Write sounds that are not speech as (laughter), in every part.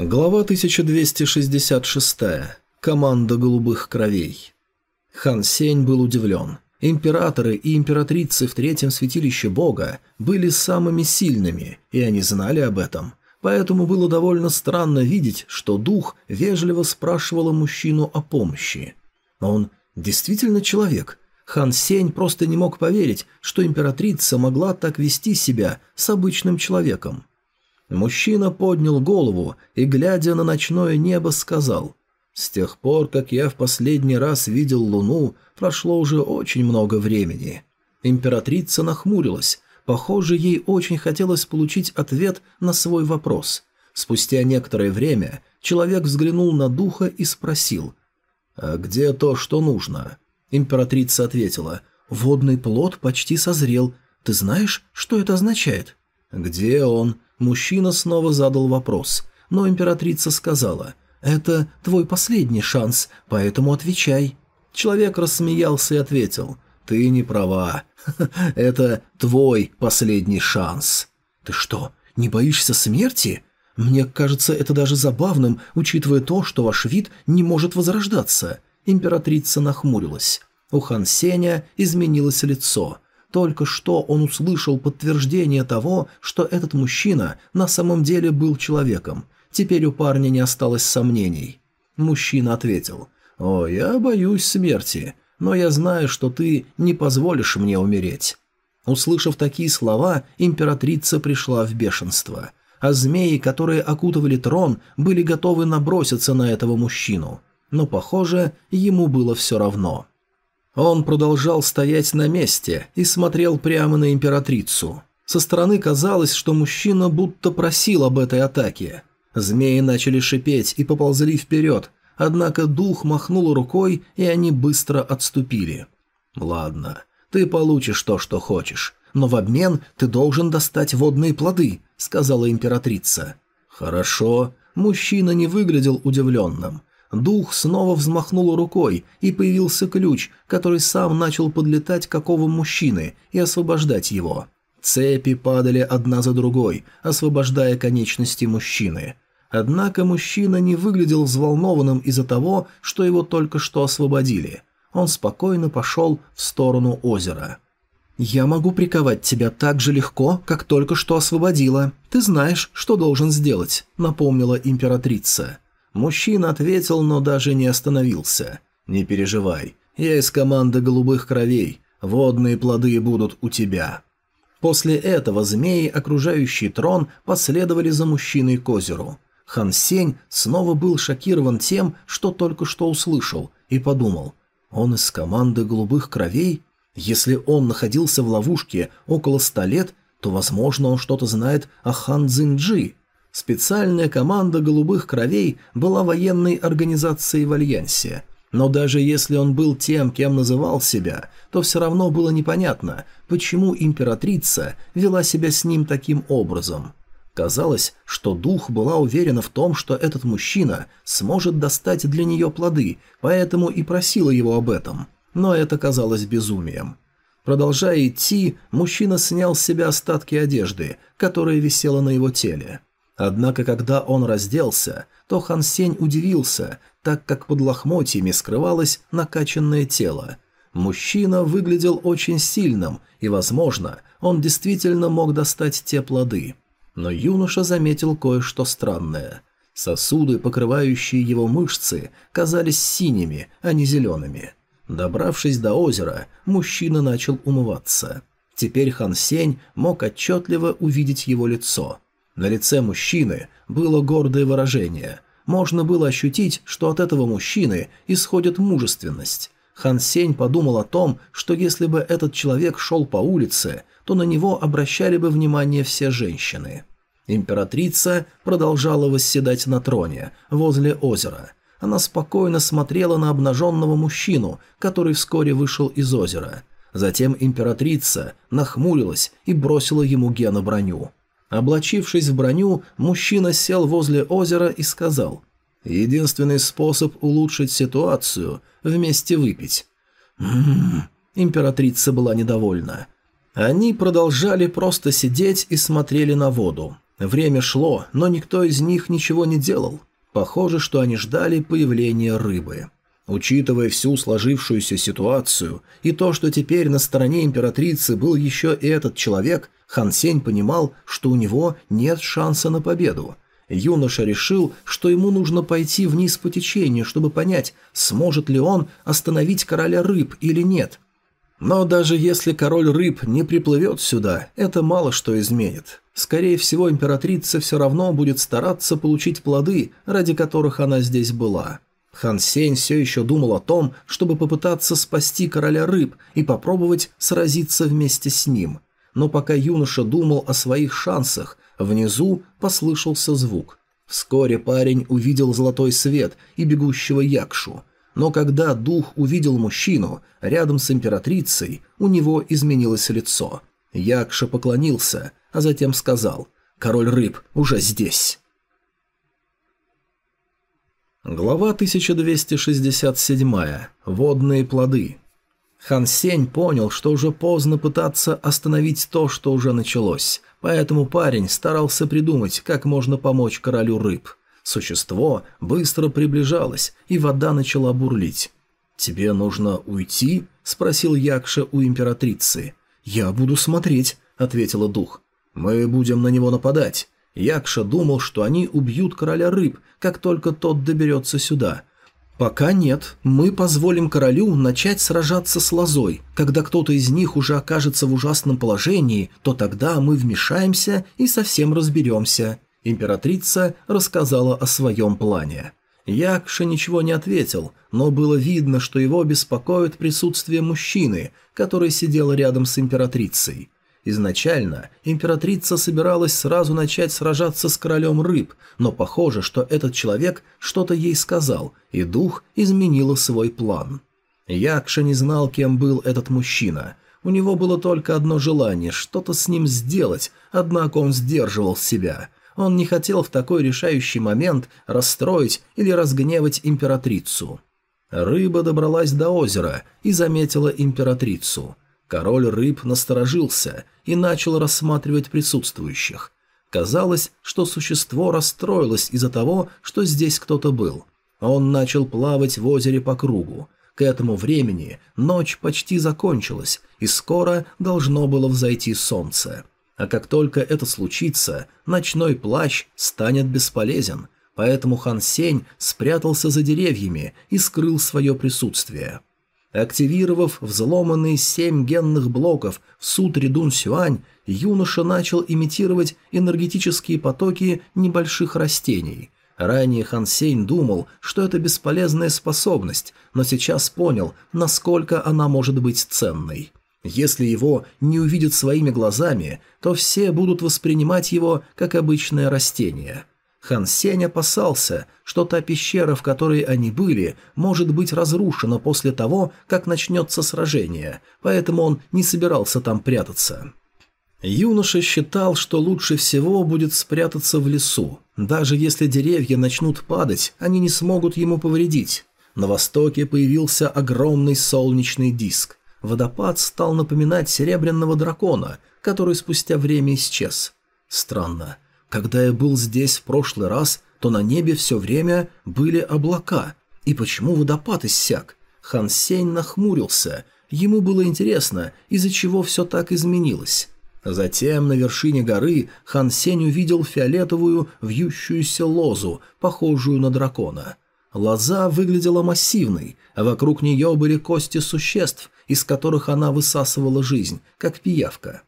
Глава 1266. Команда голубых кровей. Хан Сень был удивлен. Императоры и императрицы в третьем святилище бога были самыми сильными, и они знали об этом. Поэтому было довольно странно видеть, что дух вежливо спрашивал мужчину о помощи. Он действительно человек. Хан Сень просто не мог поверить, что императрица могла так вести себя с обычным человеком. Мужчина поднял голову и, глядя на ночное небо, сказал «С тех пор, как я в последний раз видел луну, прошло уже очень много времени». Императрица нахмурилась. Похоже, ей очень хотелось получить ответ на свой вопрос. Спустя некоторое время человек взглянул на духа и спросил «А где то, что нужно?» Императрица ответила «Водный плод почти созрел. Ты знаешь, что это означает?» «Где он?» Мужчина снова задал вопрос, но императрица сказала «Это твой последний шанс, поэтому отвечай». Человек рассмеялся и ответил «Ты не права. (laughs) Это твой последний шанс». «Ты что, не боишься смерти?» «Мне кажется это даже забавным, учитывая то, что ваш вид не может возрождаться». Императрица нахмурилась. У Хан Сеня изменилось лицо. Только что он услышал подтверждение того, что этот мужчина на самом деле был человеком. Теперь у парня не осталось сомнений. Мужчина ответил, «О, я боюсь смерти, но я знаю, что ты не позволишь мне умереть». Услышав такие слова, императрица пришла в бешенство, а змеи, которые окутывали трон, были готовы наброситься на этого мужчину. Но, похоже, ему было все равно. Он продолжал стоять на месте и смотрел прямо на императрицу. Со стороны казалось, что мужчина будто просил об этой атаке. Змеи начали шипеть и поползли вперед, однако дух махнул рукой, и они быстро отступили. «Ладно, ты получишь то, что хочешь, но в обмен ты должен достать водные плоды», — сказала императрица. «Хорошо». Мужчина не выглядел удивленным. Дух снова взмахнул рукой, и появился ключ, который сам начал подлетать к оковам мужчины и освобождать его. Цепи падали одна за другой, освобождая конечности мужчины. Однако мужчина не выглядел взволнованным из-за того, что его только что освободили. Он спокойно пошел в сторону озера. «Я могу приковать тебя так же легко, как только что освободила. Ты знаешь, что должен сделать», — напомнила императрица. Мужчина ответил, но даже не остановился. «Не переживай, я из команды голубых кровей, водные плоды будут у тебя». После этого змеи, окружающие трон, последовали за мужчиной к озеру. Хан Сень снова был шокирован тем, что только что услышал, и подумал, он из команды голубых кровей? Если он находился в ловушке около ста лет, то, возможно, он что-то знает о Хан Цзиньджи. Специальная команда «Голубых кровей» была военной организацией в Альянсе. Но даже если он был тем, кем называл себя, то все равно было непонятно, почему императрица вела себя с ним таким образом. Казалось, что дух была уверена в том, что этот мужчина сможет достать для нее плоды, поэтому и просила его об этом. Но это казалось безумием. Продолжая идти, мужчина снял с себя остатки одежды, которая висела на его теле. Однако, когда он разделся, то Хан Сень удивился, так как под лохмотьями скрывалось накачанное тело. Мужчина выглядел очень сильным, и, возможно, он действительно мог достать те плоды. Но юноша заметил кое-что странное. Сосуды, покрывающие его мышцы, казались синими, а не зелеными. Добравшись до озера, мужчина начал умываться. Теперь Хан Сень мог отчетливо увидеть его лицо – на лице мужчины было гордое выражение. Можно было ощутить, что от этого мужчины исходит мужественность. Хан Сень подумал о том, что если бы этот человек шел по улице, то на него обращали бы внимание все женщины. Императрица продолжала восседать на троне, возле озера. Она спокойно смотрела на обнаженного мужчину, который вскоре вышел из озера. Затем императрица нахмурилась и бросила ему гена броню. Облачившись в броню, мужчина сел возле озера и сказал «Единственный способ улучшить ситуацию – вместе выпить». «М-м-м», императрица была недовольна. Они продолжали просто сидеть и смотрели на воду. Время шло, но никто из них ничего не делал. Похоже, что они ждали появления рыбы. Учитывая всю сложившуюся ситуацию и то, что теперь на стороне императрицы был еще и этот человек, Хан Сень понимал, что у него нет шанса на победу. Юноша решил, что ему нужно пойти вниз по течению, чтобы понять, сможет ли он остановить короля рыб или нет. Но даже если король рыб не приплывет сюда, это мало что изменит. Скорее всего, императрица все равно будет стараться получить плоды, ради которых она здесь была. Хан Сень все еще думал о том, чтобы попытаться спасти короля рыб и попробовать сразиться вместе с ним. Но пока юноша думал о своих шансах, внизу послышался звук. Вскоре парень увидел золотой свет и бегущего Якшу. Но когда дух увидел мужчину рядом с императрицей, у него изменилось лицо. Якша поклонился, а затем сказал «Король рыб уже здесь». Глава 1267. Водные плоды. Хан Сень понял, что уже поздно пытаться остановить то, что уже началось, поэтому парень старался придумать, как можно помочь королю рыб. Существо быстро приближалось, и вода начала бурлить. «Тебе нужно уйти?» – спросил Якша у императрицы. «Я буду смотреть», – ответила дух. «Мы будем на него нападать. Якша думал, что они убьют короля рыб, как только тот доберется сюда. Пока нет, мы позволим королю начать сражаться с лозой. Когда кто-то из них уже окажется в ужасном положении, то тогда мы вмешаемся и совсем разберемся. Императрица рассказала о своем плане. Якша ничего не ответил, но было видно, что его беспокоит присутствие мужчины, который сидел рядом с императрицей. Изначально императрица собиралась сразу начать сражаться с королем рыб, но похоже, что этот человек что-то ей сказал, и дух изменила свой план. Якша не знал, кем был этот мужчина. У него было только одно желание – что-то с ним сделать, однако он сдерживал себя. Он не хотел в такой решающий момент расстроить или разгневать императрицу. Рыба добралась до озера и заметила императрицу – Король рыб насторожился и начал рассматривать присутствующих. Казалось, что существо расстроилось из-за того, что здесь кто-то был. Он начал плавать в озере по кругу. К этому времени ночь почти закончилась, и скоро должно было взойти солнце. А как только это случится, ночной плащ станет бесполезен, поэтому Хан Сень спрятался за деревьями и скрыл свое присутствие. Активировав взломанные семь генных блоков в сутре Дун Сюань, юноша начал имитировать энергетические потоки небольших растений. Ранее Хан Сень думал, что это бесполезная способность, но сейчас понял, насколько она может быть ценной. Если его не увидят своими глазами, то все будут воспринимать его как обычное растение – Хан Сень опасался, что та пещера, в которой они были, может быть разрушена после того, как начнется сражение, поэтому он не собирался там прятаться. Юноша считал, что лучше всего будет спрятаться в лесу. Даже если деревья начнут падать, они не смогут ему повредить. На востоке появился огромный солнечный диск. Водопад стал напоминать серебряного дракона, который спустя время исчез. Странно. Когда я был здесь в прошлый раз, то на небе все время были облака. И почему водопад иссяк? Хан Сень нахмурился. Ему было интересно, из-за чего все так изменилось. Затем на вершине горы Хан Сень увидел фиолетовую вьющуюся лозу, похожую на дракона. Лоза выглядела массивной, а вокруг нее были кости существ, из которых она высасывала жизнь, как пиявка.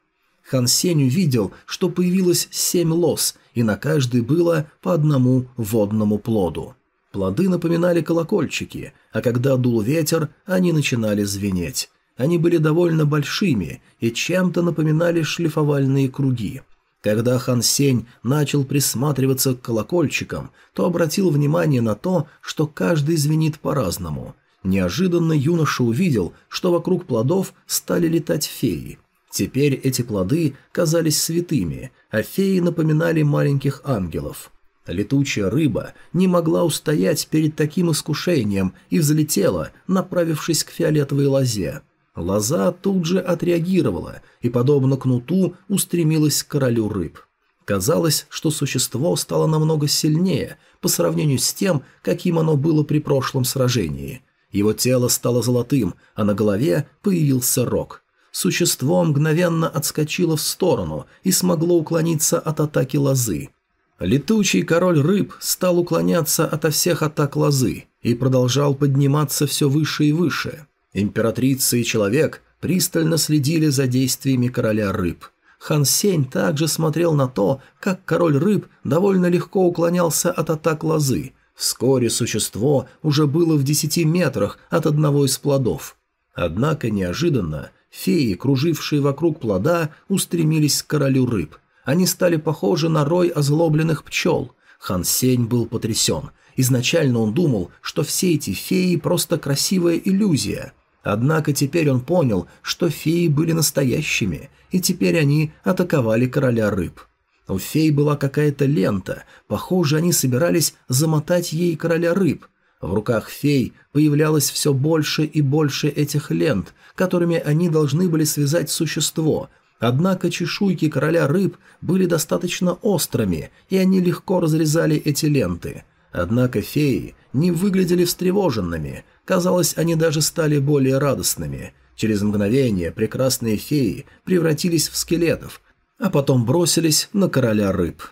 Хан Сень увидел, что появилось семь лос, и на каждой было по одному водному плоду. Плоды напоминали колокольчики, а когда дул ветер, они начинали звенеть. Они были довольно большими и чем-то напоминали шлифовальные круги. Когда Хан Сень начал присматриваться к колокольчикам, то обратил внимание на то, что каждый звенит по-разному. Неожиданно юноша увидел, что вокруг плодов стали летать феи – Теперь эти плоды казались святыми, а феи напоминали маленьких ангелов. Летучая рыба не могла устоять перед таким искушением и взлетела, направившись к фиолетовой лозе. Лоза тут же отреагировала и, подобно кнуту, устремилась к королю рыб. Казалось, что существо стало намного сильнее по сравнению с тем, каким оно было при прошлом сражении. Его тело стало золотым, а на голове появился рог. Существо мгновенно отскочило в сторону и смогло уклониться от атаки лозы. Летучий король рыб стал уклоняться ото всех атак лозы и продолжал подниматься все выше и выше. Императрица и человек пристально следили за действиями короля рыб. Хан Сень также смотрел на то, как король рыб довольно легко уклонялся от атак лозы. Вскоре существо уже было в десяти метрах от одного из плодов. Однако неожиданно феи, кружившие вокруг плода, устремились к королю рыб. Они стали похожи на рой озлобленных пчел. Хан Сень был потрясен. Изначально он думал, что все эти феи просто красивая иллюзия – Однако теперь он понял, что феи были настоящими, и теперь они атаковали короля рыб. У фей была какая-то лента, похоже, они собирались замотать ей короля рыб. В руках фей появлялось все больше и больше этих лент, которыми они должны были связать существо, однако чешуйки короля рыб были достаточно острыми, и они легко разрезали эти ленты. Однако феи не выглядели встревоженными, Казалось, они даже стали более радостными. Через мгновение прекрасные феи превратились в скелетов, а потом бросились на короля рыб.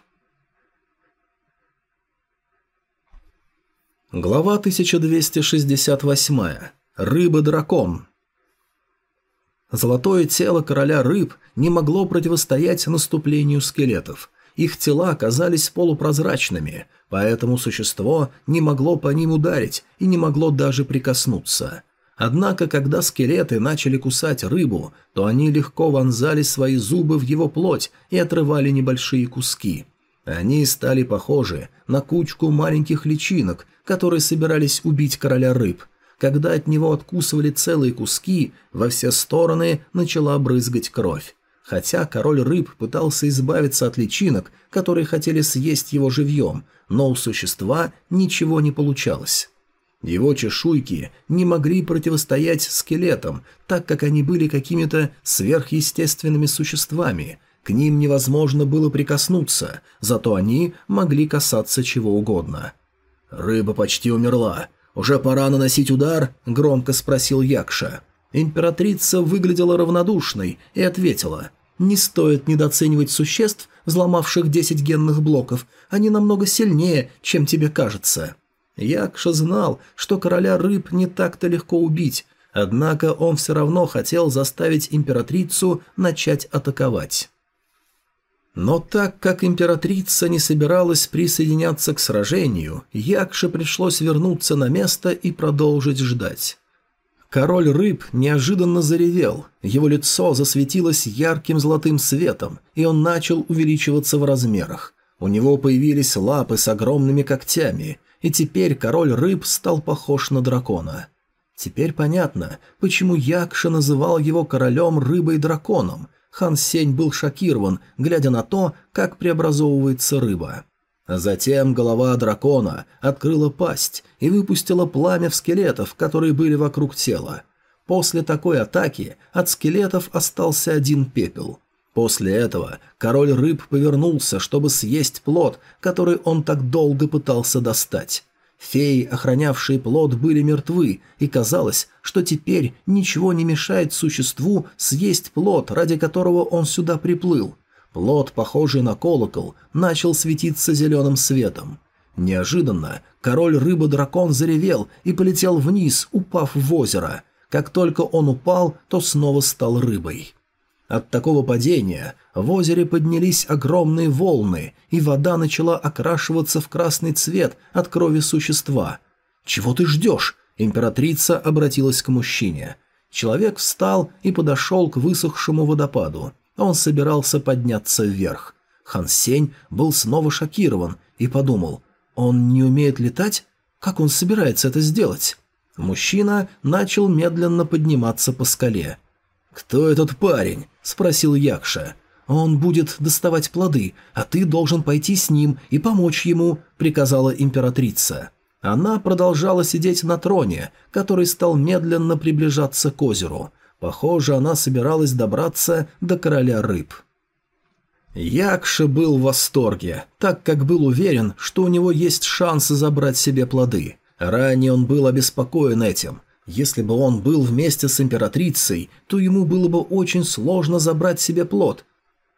Глава 1268. Рыба-дракон. Золотое тело короля рыб не могло противостоять наступлению скелетов. Их тела казались полупрозрачными – поэтому существо не могло по ним ударить и не могло даже прикоснуться. Однако, когда скелеты начали кусать рыбу, то они легко вонзали свои зубы в его плоть и отрывали небольшие куски. Они стали похожи на кучку маленьких личинок, которые собирались убить короля рыб. Когда от него откусывали целые куски, во все стороны начала брызгать кровь. Хотя король рыб пытался избавиться от личинок, которые хотели съесть его живьем, но у существа ничего не получалось. Его чешуйки не могли противостоять скелетам, так как они были какими-то сверхъестественными существами. К ним невозможно было прикоснуться, зато они могли касаться чего угодно. «Рыба почти умерла. Уже пора наносить удар?» – громко спросил Якша. Императрица выглядела равнодушной и ответила – не стоит недооценивать существ, взломавших 10 генных блоков. Они намного сильнее, чем тебе кажется. Якша знал, что короля рыб не так-то легко убить, однако он все равно хотел заставить императрицу начать атаковать. Но так как императрица не собиралась присоединяться к сражению, Якше пришлось вернуться на место и продолжить ждать. Король рыб неожиданно заревел, его лицо засветилось ярким золотым светом, и он начал увеличиваться в размерах. У него появились лапы с огромными когтями, и теперь король рыб стал похож на дракона. Теперь понятно, почему Якша называл его королем рыбой-драконом. Хан Сень был шокирован, глядя на то, как преобразовывается рыба. Затем голова дракона открыла пасть и выпустила пламя в скелетов, которые были вокруг тела. После такой атаки от скелетов остался один пепел. После этого король рыб повернулся, чтобы съесть плод, который он так долго пытался достать. Феи, охранявшие плод, были мертвы, и казалось, что теперь ничего не мешает существу съесть плод, ради которого он сюда приплыл. Плод, похожий на колокол, начал светиться зеленым светом. Неожиданно король рыба-дракон заревел и полетел вниз, упав в озеро. Как только он упал, то снова стал рыбой. От такого падения в озере поднялись огромные волны, и вода начала окрашиваться в красный цвет от крови существа. «Чего ты ждешь?» Императрица обратилась к мужчине. Человек встал и подошел к высохшему водопаду. Он собирался подняться вверх. Хан Сень был снова шокирован и подумал, он не умеет летать? Как он собирается это сделать? Мужчина начал медленно подниматься по скале. «Кто этот парень?» – спросил Якша. «Он будет доставать плоды, а ты должен пойти с ним и помочь ему», – приказала императрица. Она продолжала сидеть на троне, который стал медленно приближаться к озеру. Похоже, она собиралась добраться до короля рыб. Якша был в восторге, так как был уверен, что у него есть шанс забрать себе плоды. Ранее он был обеспокоен этим. Если бы он был вместе с императрицей, то ему было бы очень сложно забрать себе плод.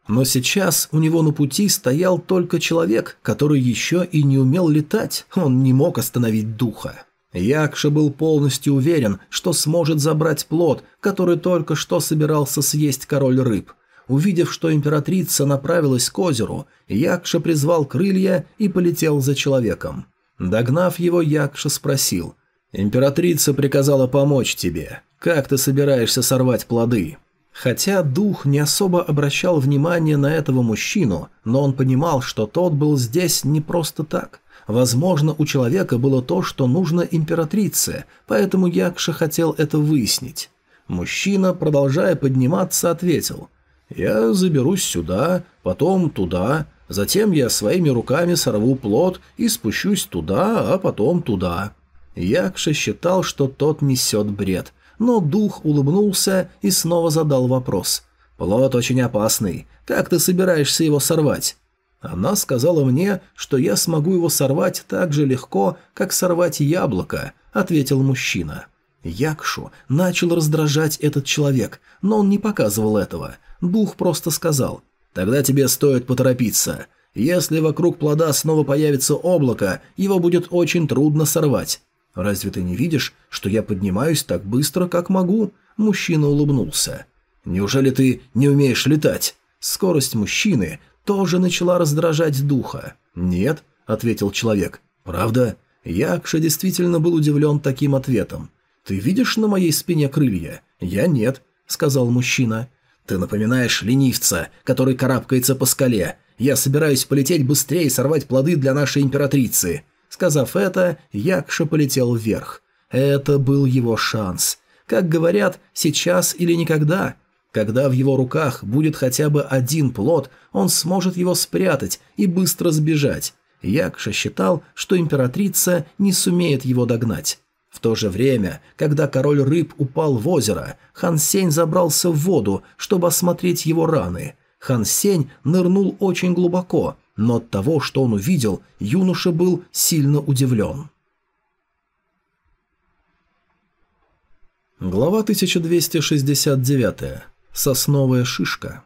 Но сейчас у него на пути стоял только человек, который еще и не умел летать, он не мог остановить духа. Якша был полностью уверен, что сможет забрать плод, который только что собирался съесть король рыб. Увидев, что императрица направилась к озеру, Якша призвал крылья и полетел за человеком. Догнав его, Якша спросил. «Императрица приказала помочь тебе. Как ты собираешься сорвать плоды?» Хотя дух не особо обращал внимание на этого мужчину, но он понимал, что тот был здесь не просто так. Возможно, у человека было то, что нужно императрице, поэтому Якша хотел это выяснить. Мужчина, продолжая подниматься, ответил – я заберусь сюда, потом туда, затем я своими руками сорву плод и спущусь туда, а потом туда». Якша считал, что тот несет бред, но дух улыбнулся и снова задал вопрос. «Плод очень опасный. Как ты собираешься его сорвать?» Она сказала мне, что я смогу его сорвать так же легко, как сорвать яблоко, ответил мужчина. Якшу начал раздражать этот человек, но он не показывал этого. Дух просто сказал «Тогда тебе стоит поторопиться. Если вокруг плода снова появится облако, его будет очень трудно сорвать». «Разве ты не видишь, что я поднимаюсь так быстро, как могу?» Мужчина улыбнулся. «Неужели ты не умеешь летать?» Скорость мужчины тоже начала раздражать духа. «Нет», — ответил человек. «Правда?» Якша действительно был удивлен таким ответом. «Ты видишь на моей спине крылья?» «Я нет», — сказал мужчина. «Ты напоминаешь ленивца, который карабкается по скале. Я собираюсь полететь быстрее и сорвать плоды для нашей императрицы». Сказав это, Якша полетел вверх. Это был его шанс. Как говорят, сейчас или никогда. Когда в его руках будет хотя бы один плод, он сможет его спрятать и быстро сбежать. Якша считал, что императрица не сумеет его догнать. В то же время, когда король рыб упал в озеро, Хан Сень забрался в воду, чтобы осмотреть его раны. Хан Сень нырнул очень глубоко, но от того, что он увидел, юноша был сильно удивлен. Глава 1269. Сосновая шишка.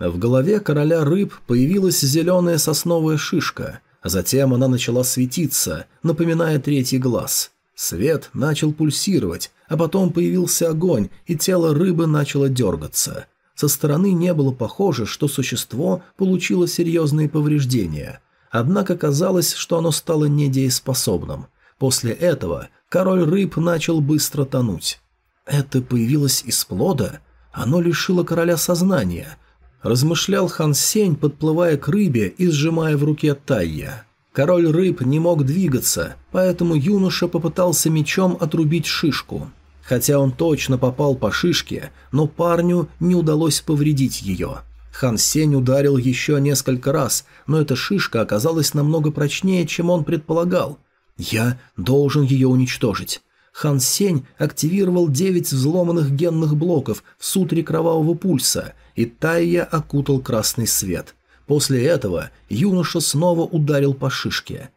В голове короля рыб появилась зеленая сосновая шишка, а затем она начала светиться, напоминая третий глаз. Свет начал пульсировать, а потом появился огонь, и тело рыбы начало дергаться. Со стороны не было похоже, что существо получило серьезные повреждения. Однако казалось, что оно стало недееспособным. После этого король рыб начал быстро тонуть. Это появилось из плода? Оно лишило короля сознания. Размышлял Хан Сень, подплывая к рыбе и сжимая в руке Тайя. Король рыб не мог двигаться, поэтому юноша попытался мечом отрубить шишку. Хотя он точно попал по шишке, но парню не удалось повредить ее. Хан Сень ударил еще несколько раз, но эта шишка оказалась намного прочнее, чем он предполагал. «Я должен ее уничтожить». Хан Сень активировал девять взломанных генных блоков в сутре кровавого пульса, и Тайя окутал красный свет – После этого юноша снова ударил по шишке.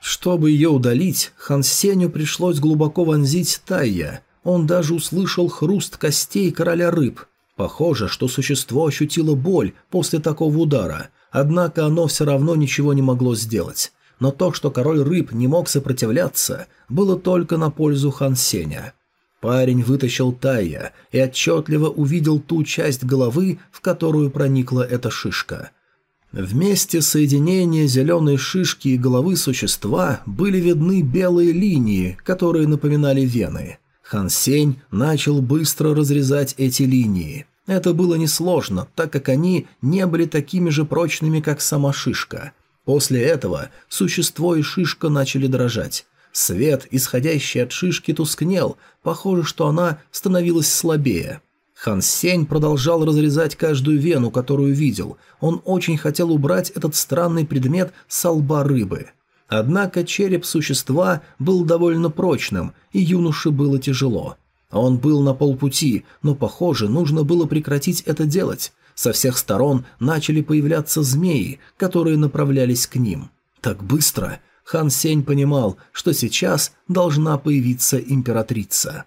Чтобы ее удалить, Хан Сеню пришлось глубоко вонзить Тайя. Он даже услышал хруст костей короля рыб. Похоже, что существо ощутило боль после такого удара, однако оно все равно ничего не могло сделать. Но то, что король рыб не мог сопротивляться, было только на пользу Хан Сеня. Парень вытащил Тайя и отчетливо увидел ту часть головы, в которую проникла эта шишка – в месте соединения зеленой шишки и головы существа были видны белые линии, которые напоминали вены. Хан Сень начал быстро разрезать эти линии. Это было несложно, так как они не были такими же прочными, как сама шишка. После этого существо и шишка начали дрожать. Свет, исходящий от шишки, тускнел, похоже, что она становилась слабее. Хан Сень продолжал разрезать каждую вену, которую видел. Он очень хотел убрать этот странный предмет с лба рыбы. Однако череп существа был довольно прочным, и юноше было тяжело. Он был на полпути, но, похоже, нужно было прекратить это делать. Со всех сторон начали появляться змеи, которые направлялись к ним. Так быстро Хан Сень понимал, что сейчас должна появиться императрица.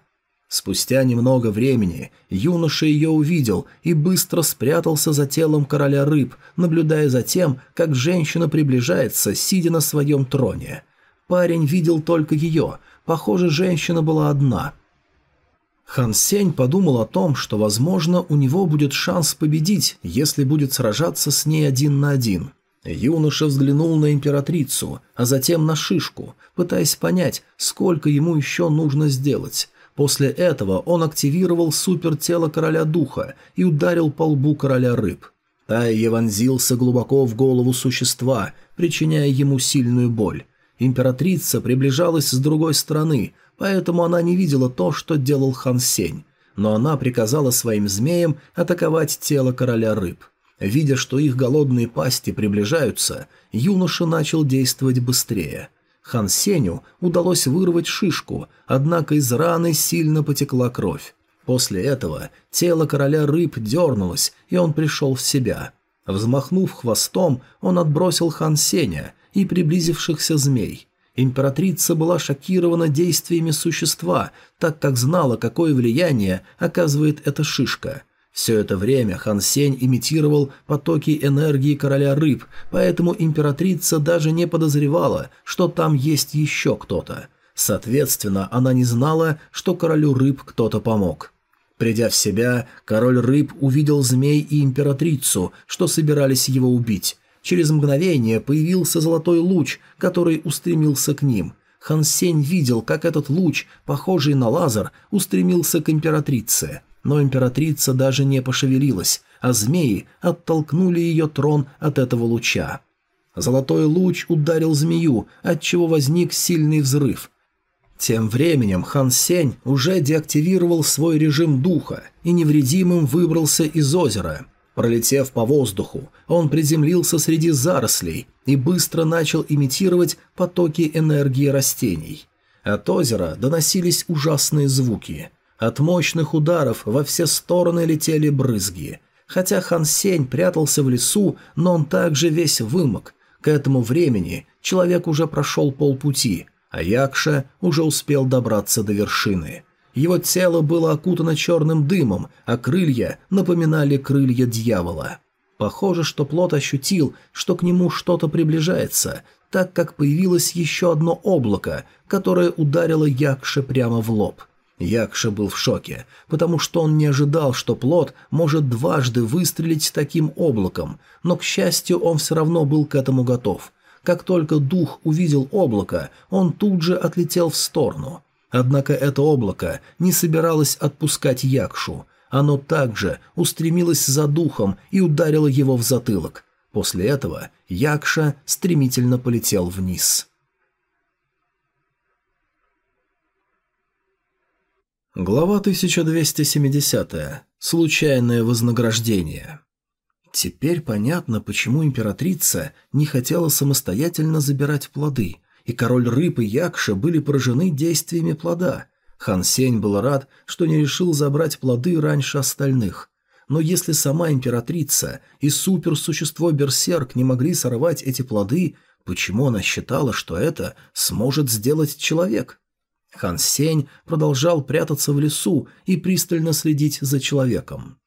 Спустя немного времени юноша ее увидел и быстро спрятался за телом короля рыб, наблюдая за тем, как женщина приближается, сидя на своем троне. Парень видел только ее, похоже, женщина была одна. Хан Сень подумал о том, что, возможно, у него будет шанс победить, если будет сражаться с ней один на один. Юноша взглянул на императрицу, а затем на шишку, пытаясь понять, сколько ему еще нужно сделать. После этого он активировал супертело короля духа и ударил по лбу короля рыб. Тайе вонзился глубоко в голову существа, причиняя ему сильную боль. Императрица приближалась с другой стороны, поэтому она не видела то, что делал Хан Сень, но она приказала своим змеям атаковать тело короля рыб. Видя, что их голодные пасти приближаются, юноша начал действовать быстрее – Хан Сеню удалось вырвать шишку, однако из раны сильно потекла кровь. После этого тело короля рыб дернулось, и он пришел в себя. Взмахнув хвостом, он отбросил Хан Сеня и приблизившихся змей. Императрица была шокирована действиями существа, так как знала, какое влияние оказывает эта шишка – все это время Хан Сень имитировал потоки энергии короля рыб, поэтому императрица даже не подозревала, что там есть еще кто-то. Соответственно, она не знала, что королю рыб кто-то помог. Придя в себя, король рыб увидел змей и императрицу, что собирались его убить. Через мгновение появился золотой луч, который устремился к ним. Хан Сень видел, как этот луч, похожий на лазер, устремился к императрице – но императрица даже не пошевелилась, а змеи оттолкнули ее трон от этого луча. Золотой луч ударил змею, отчего возник сильный взрыв. Тем временем Хан Сень уже деактивировал свой режим духа и невредимым выбрался из озера. Пролетев по воздуху, он приземлился среди зарослей и быстро начал имитировать потоки энергии растений. От озера доносились ужасные звуки – от мощных ударов во все стороны летели брызги. Хотя Хан Сень прятался в лесу, но он также весь вымок. К этому времени человек уже прошел полпути, а Якша уже успел добраться до вершины. Его тело было окутано черным дымом, а крылья напоминали крылья дьявола. Похоже, что плод ощутил, что к нему что-то приближается, так как появилось еще одно облако, которое ударило Якше прямо в лоб – Якша был в шоке, потому что он не ожидал, что плод может дважды выстрелить таким облаком, но, к счастью, он все равно был к этому готов. Как только дух увидел облако, он тут же отлетел в сторону. Однако это облако не собиралось отпускать Якшу. Оно также устремилось за духом и ударило его в затылок. После этого Якша стремительно полетел вниз. Глава 1270. Случайное вознаграждение. Теперь понятно, почему императрица не хотела самостоятельно забирать плоды, и король рыб и Якша были поражены действиями плода. Хан Сень был рад, что не решил забрать плоды раньше остальных. Но если сама императрица и суперсущество Берсерк не могли сорвать эти плоды, почему она считала, что это сможет сделать человек? Хан Сень продолжал прятаться в лесу и пристально следить за человеком.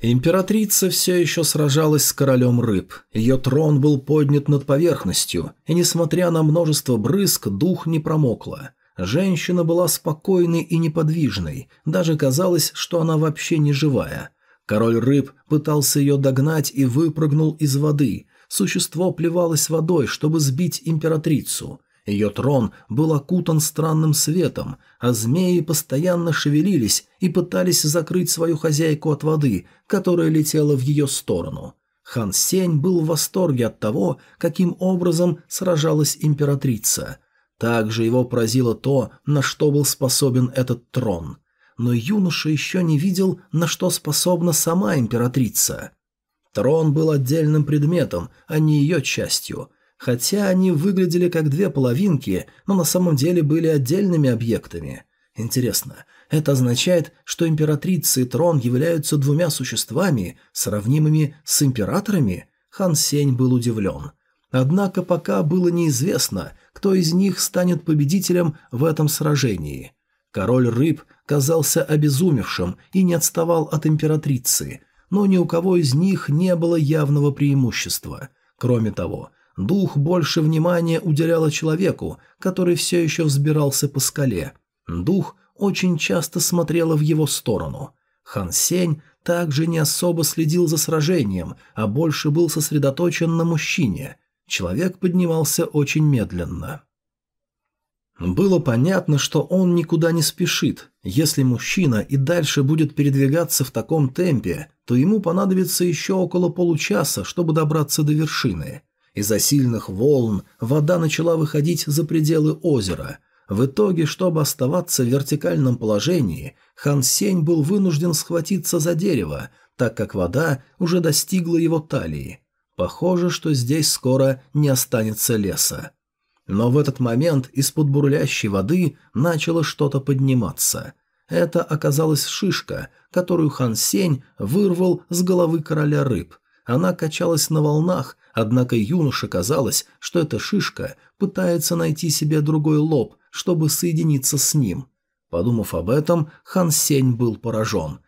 Императрица все еще сражалась с королем рыб. Ее трон был поднят над поверхностью, и, несмотря на множество брызг, дух не промокла. Женщина была спокойной и неподвижной, даже казалось, что она вообще не живая. Король рыб пытался ее догнать и выпрыгнул из воды. Существо плевалось водой, чтобы сбить императрицу. Ее трон был окутан странным светом, а змеи постоянно шевелились и пытались закрыть свою хозяйку от воды, которая летела в ее сторону. Хан Сень был в восторге от того, каким образом сражалась императрица. Также его поразило то, на что был способен этот трон. Но юноша еще не видел, на что способна сама императрица. Трон был отдельным предметом, а не ее частью – Хотя они выглядели как две половинки, но на самом деле были отдельными объектами. Интересно, Это означает, что императрица и трон являются двумя существами, сравнимыми с императорами? Хан Сень был удивлен. Однако пока было неизвестно, кто из них станет победителем в этом сражении. Король рыб казался обезумевшим и не отставал от императрицы, но ни у кого из них не было явного преимущества. Кроме того, дух больше внимания уделяла человеку, который все еще взбирался по скале. Дух очень часто смотрела в его сторону. Хан Сень также не особо следил за сражением, а больше был сосредоточен на мужчине. Человек поднимался очень медленно. Было понятно, что он никуда не спешит. Если мужчина и дальше будет передвигаться в таком темпе, то ему понадобится еще около получаса, чтобы добраться до вершины. Из-за сильных волн вода начала выходить за пределы озера. В итоге, чтобы оставаться в вертикальном положении, Хан Сень был вынужден схватиться за дерево, так как вода уже достигла его талии. Похоже, что здесь скоро не останется леса. Но в этот момент из-под бурлящей воды начало что-то подниматься. Это оказалась шишка, которую Хан Сень вырвал с головы короля рыб. Она качалась на волнах, однако юноше казалось, что эта шишка пытается найти себе другой лоб, чтобы соединиться с ним. Подумав об этом, Хан Сень был поражен.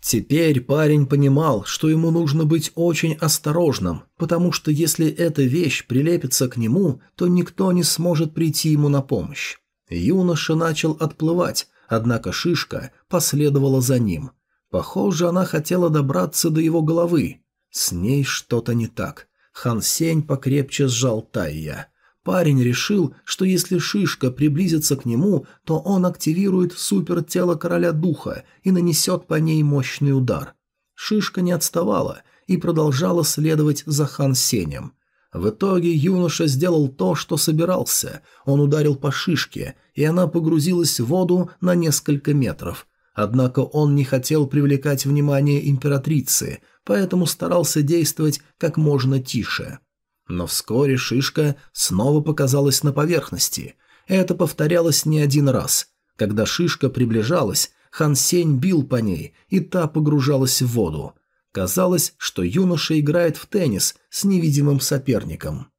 Теперь парень понимал, что ему нужно быть очень осторожным, потому что если эта вещь прилепится к нему, то никто не сможет прийти ему на помощь. Юноша начал отплывать, однако шишка последовала за ним. Похоже, она хотела добраться до его головы. С ней что-то не так. Хан Сень покрепче сжал Тайя. Парень решил, что если шишка приблизится к нему, то он активирует супертело короля духа и нанесет по ней мощный удар. Шишка не отставала и продолжала следовать за Хан Сенем. В итоге юноша сделал то, что собирался. Он ударил по шишке, и она погрузилась в воду на несколько метров. Однако он не хотел привлекать внимание императрицы, поэтому старался действовать как можно тише. Но вскоре шишка снова показалась на поверхности. Это повторялось не один раз. Когда шишка приближалась, Хан Сень бил по ней, и та погружалась в воду. Казалось, что юноша играет в теннис с невидимым соперником.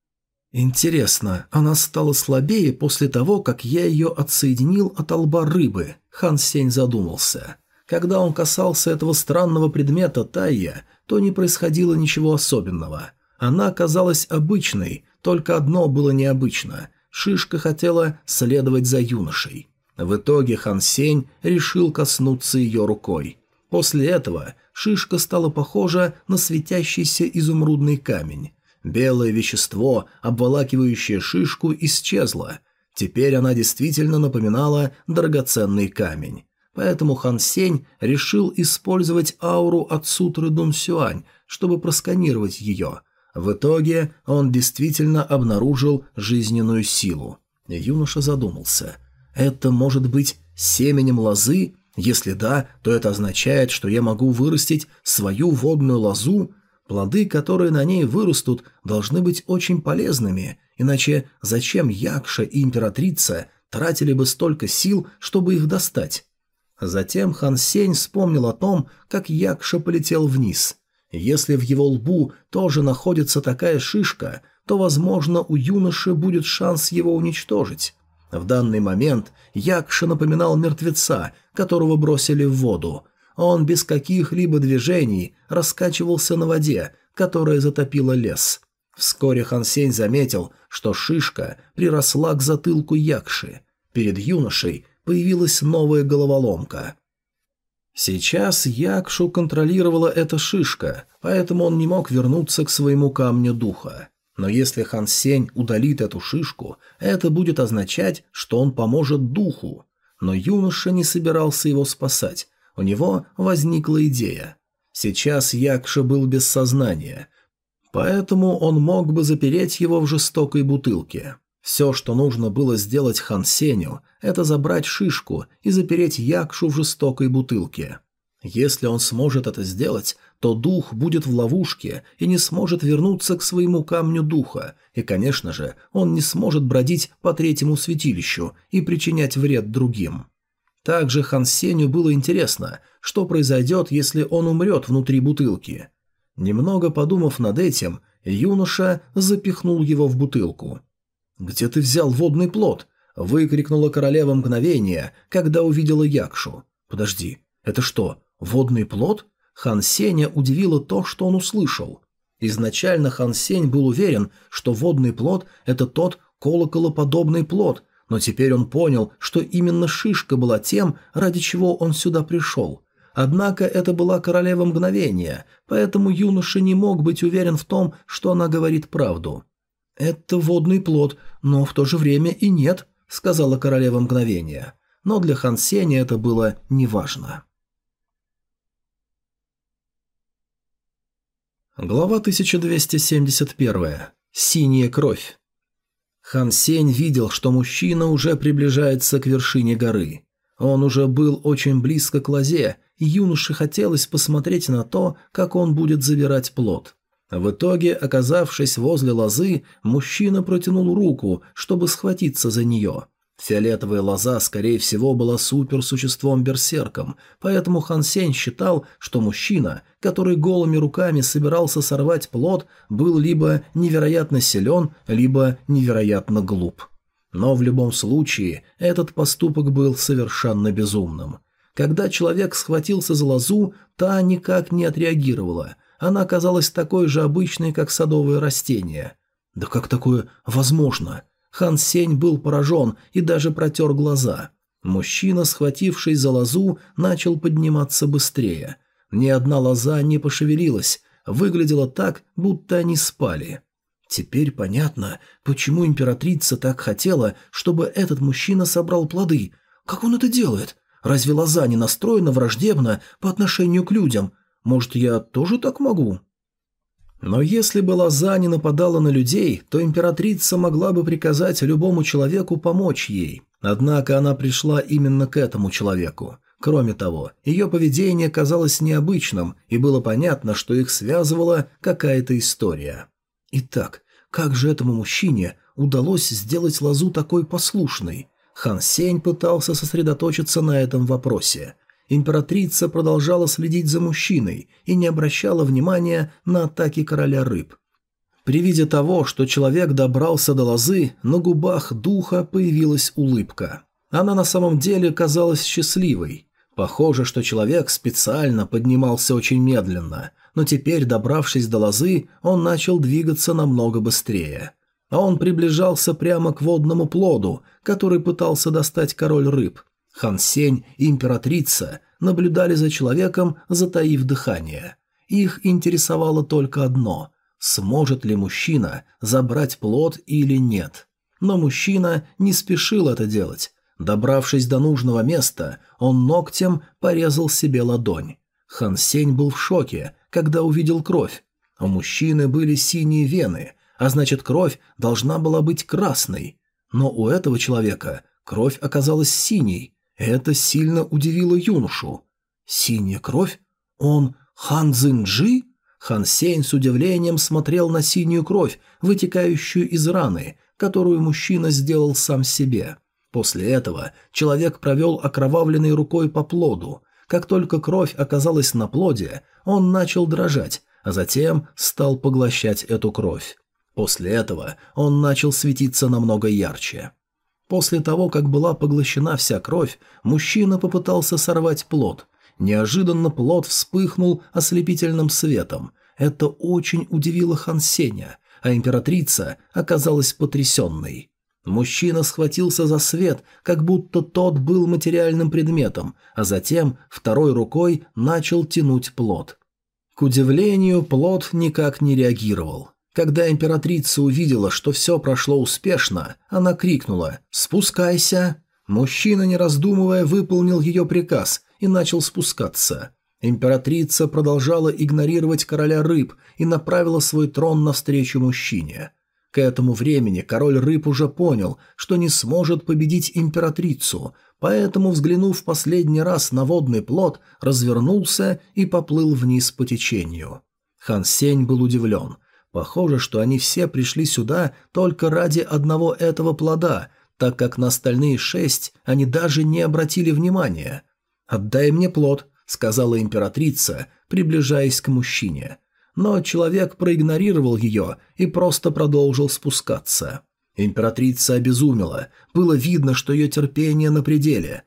Интересно, она стала слабее после того, как я ее отсоединил от лба рыбы? Хан Сень задумался. Когда он касался этого странного предмета Тайя, то не происходило ничего особенного – она казалась обычной, только одно было необычно – Шишка хотела следовать за юношей. В итоге Хан Сень решил коснуться ее рукой. После этого шишка стала похожа на светящийся изумрудный камень. Белое вещество, обволакивающее шишку, исчезло. Теперь она действительно напоминала драгоценный камень. Поэтому Хан Сень решил использовать ауру от сутры Дун Сюань, чтобы просканировать ее – в итоге он действительно обнаружил жизненную силу. Юноша задумался. «Это может быть семенем лозы? Если да, то это означает, что я могу вырастить свою водную лозу. Плоды, которые на ней вырастут, должны быть очень полезными, иначе зачем Якша и императрица тратили бы столько сил, чтобы их достать?» Затем Хан Сень вспомнил о том, как Якша полетел вниз – если в его лбу тоже находится такая шишка, то, возможно, у юноши будет шанс его уничтожить. В данный момент Якша напоминал мертвеца, которого бросили в воду. Он без каких-либо движений раскачивался на воде, которая затопила лес. Вскоре Хансень заметил, что шишка приросла к затылку Якши. Перед юношей появилась новая головоломка. Сейчас Якшу контролировала эта шишка, поэтому он не мог вернуться к своему камню духа. Но если Хан Сень удалит эту шишку, это будет означать, что он поможет духу. Но юноша не собирался его спасать. У него возникла идея. Сейчас Якша был без сознания, поэтому он мог бы запереть его в жестокой бутылке. Все, что нужно было сделать Хан Сеню, это забрать шишку и запереть Якшу в жестокой бутылке. Если он сможет это сделать, то дух будет в ловушке и не сможет вернуться к своему камню духа, и, конечно же, он не сможет бродить по третьему святилищу и причинять вред другим. Также Хан Сеню было интересно, что произойдет, если он умрет внутри бутылки. Немного подумав над этим, юноша запихнул его в бутылку. «Где ты взял водный плод?» – выкрикнула королева мгновения, когда увидела Якшу. «Подожди, это что, водный плод?» Хан Сеня удивило то, что он услышал. Изначально Хан Сень был уверен, что водный плод – это тот колоколоподобный плод, но теперь он понял, что именно шишка была тем, ради чего он сюда пришел. Однако это была королева мгновения, поэтому юноша не мог быть уверен в том, что она говорит правду. «Это водный плод, но в то же время и нет», — сказала королева мгновения. Но для Хан Сеня это было неважно. Глава 1271. Синяя кровь. Хан Сень видел, что мужчина уже приближается к вершине горы. Он уже был очень близко к лозе, и юноше хотелось посмотреть на то, как он будет забирать плод. В итоге, оказавшись возле лозы, мужчина протянул руку, чтобы схватиться за нее. Фиолетовая лоза, скорее всего, была суперсуществом-берсерком, поэтому Хан Сень считал, что мужчина, который голыми руками собирался сорвать плод, был либо невероятно силен, либо невероятно глуп. Но в любом случае, этот поступок был совершенно безумным. Когда человек схватился за лозу, та никак не отреагировала. Она казалась такой же обычной, как садовое растение. Да как такое возможно? Хан Сень был поражен и даже протер глаза. Мужчина, схватившись за лозу, начал подниматься быстрее. Ни одна лоза не пошевелилась, выглядело так, будто они спали. Теперь понятно, почему императрица так хотела, чтобы этот мужчина собрал плоды. Как он это делает? Разве лоза не настроена враждебно по отношению к людям? Может, я тоже так могу?» Но если бы лоза не нападала на людей, то императрица могла бы приказать любому человеку помочь ей. Однако она пришла именно к этому человеку. Кроме того, ее поведение казалось необычным, и было понятно, что их связывала какая-то история. Итак, как же этому мужчине удалось сделать лозу такой послушной? Хан Сень пытался сосредоточиться на этом вопросе. Императрица продолжала следить за мужчиной и не обращала внимания на атаки короля рыб. При виде того, что человек добрался до лозы, на губах духа появилась улыбка. Она на самом деле казалась счастливой. Похоже, что человек специально поднимался очень медленно, но теперь, добравшись до лозы, он начал двигаться намного быстрее. А он приближался прямо к водному плоду, который пытался достать король рыб – Хан Сень и императрица наблюдали за человеком, затаив дыхание. Их интересовало только одно – сможет ли мужчина забрать плод или нет. Но мужчина не спешил это делать. Добравшись до нужного места, он ногтем порезал себе ладонь. Хан Сень был в шоке, когда увидел кровь. У мужчины были синие вены, а значит кровь должна была быть красной. Но у этого человека кровь оказалась синей, это сильно удивило юношу. Синяя кровь? Он Хан Цзинджи? Хан Сень с удивлением смотрел на синюю кровь, вытекающую из раны, которую мужчина сделал сам себе. После этого человек провел окровавленной рукой по плоду. Как только кровь оказалась на плоде, он начал дрожать, а затем стал поглощать эту кровь. После этого он начал светиться намного ярче. После того, как была поглощена вся кровь, мужчина попытался сорвать плод. Неожиданно плод вспыхнул ослепительным светом. Это очень удивило Хан Сеня, а императрица оказалась потрясенной. Мужчина схватился за свет, как будто тот был материальным предметом, а затем второй рукой начал тянуть плод. К удивлению, плод никак не реагировал. Когда императрица увидела, что все прошло успешно, она крикнула «Спускайся!». Мужчина, не раздумывая, выполнил ее приказ и начал спускаться. Императрица продолжала игнорировать короля рыб и направила свой трон навстречу мужчине. К этому времени король рыб уже понял, что не сможет победить императрицу, поэтому, взглянув последний раз на водный плод, развернулся и поплыл вниз по течению. Хан Сень был удивлен. Похоже, что они все пришли сюда только ради одного этого плода, так как на остальные шесть они даже не обратили внимания. «Отдай мне плод», — сказала императрица, приближаясь к мужчине. Но человек проигнорировал ее и просто продолжил спускаться. Императрица обезумела, было видно, что ее терпение на пределе.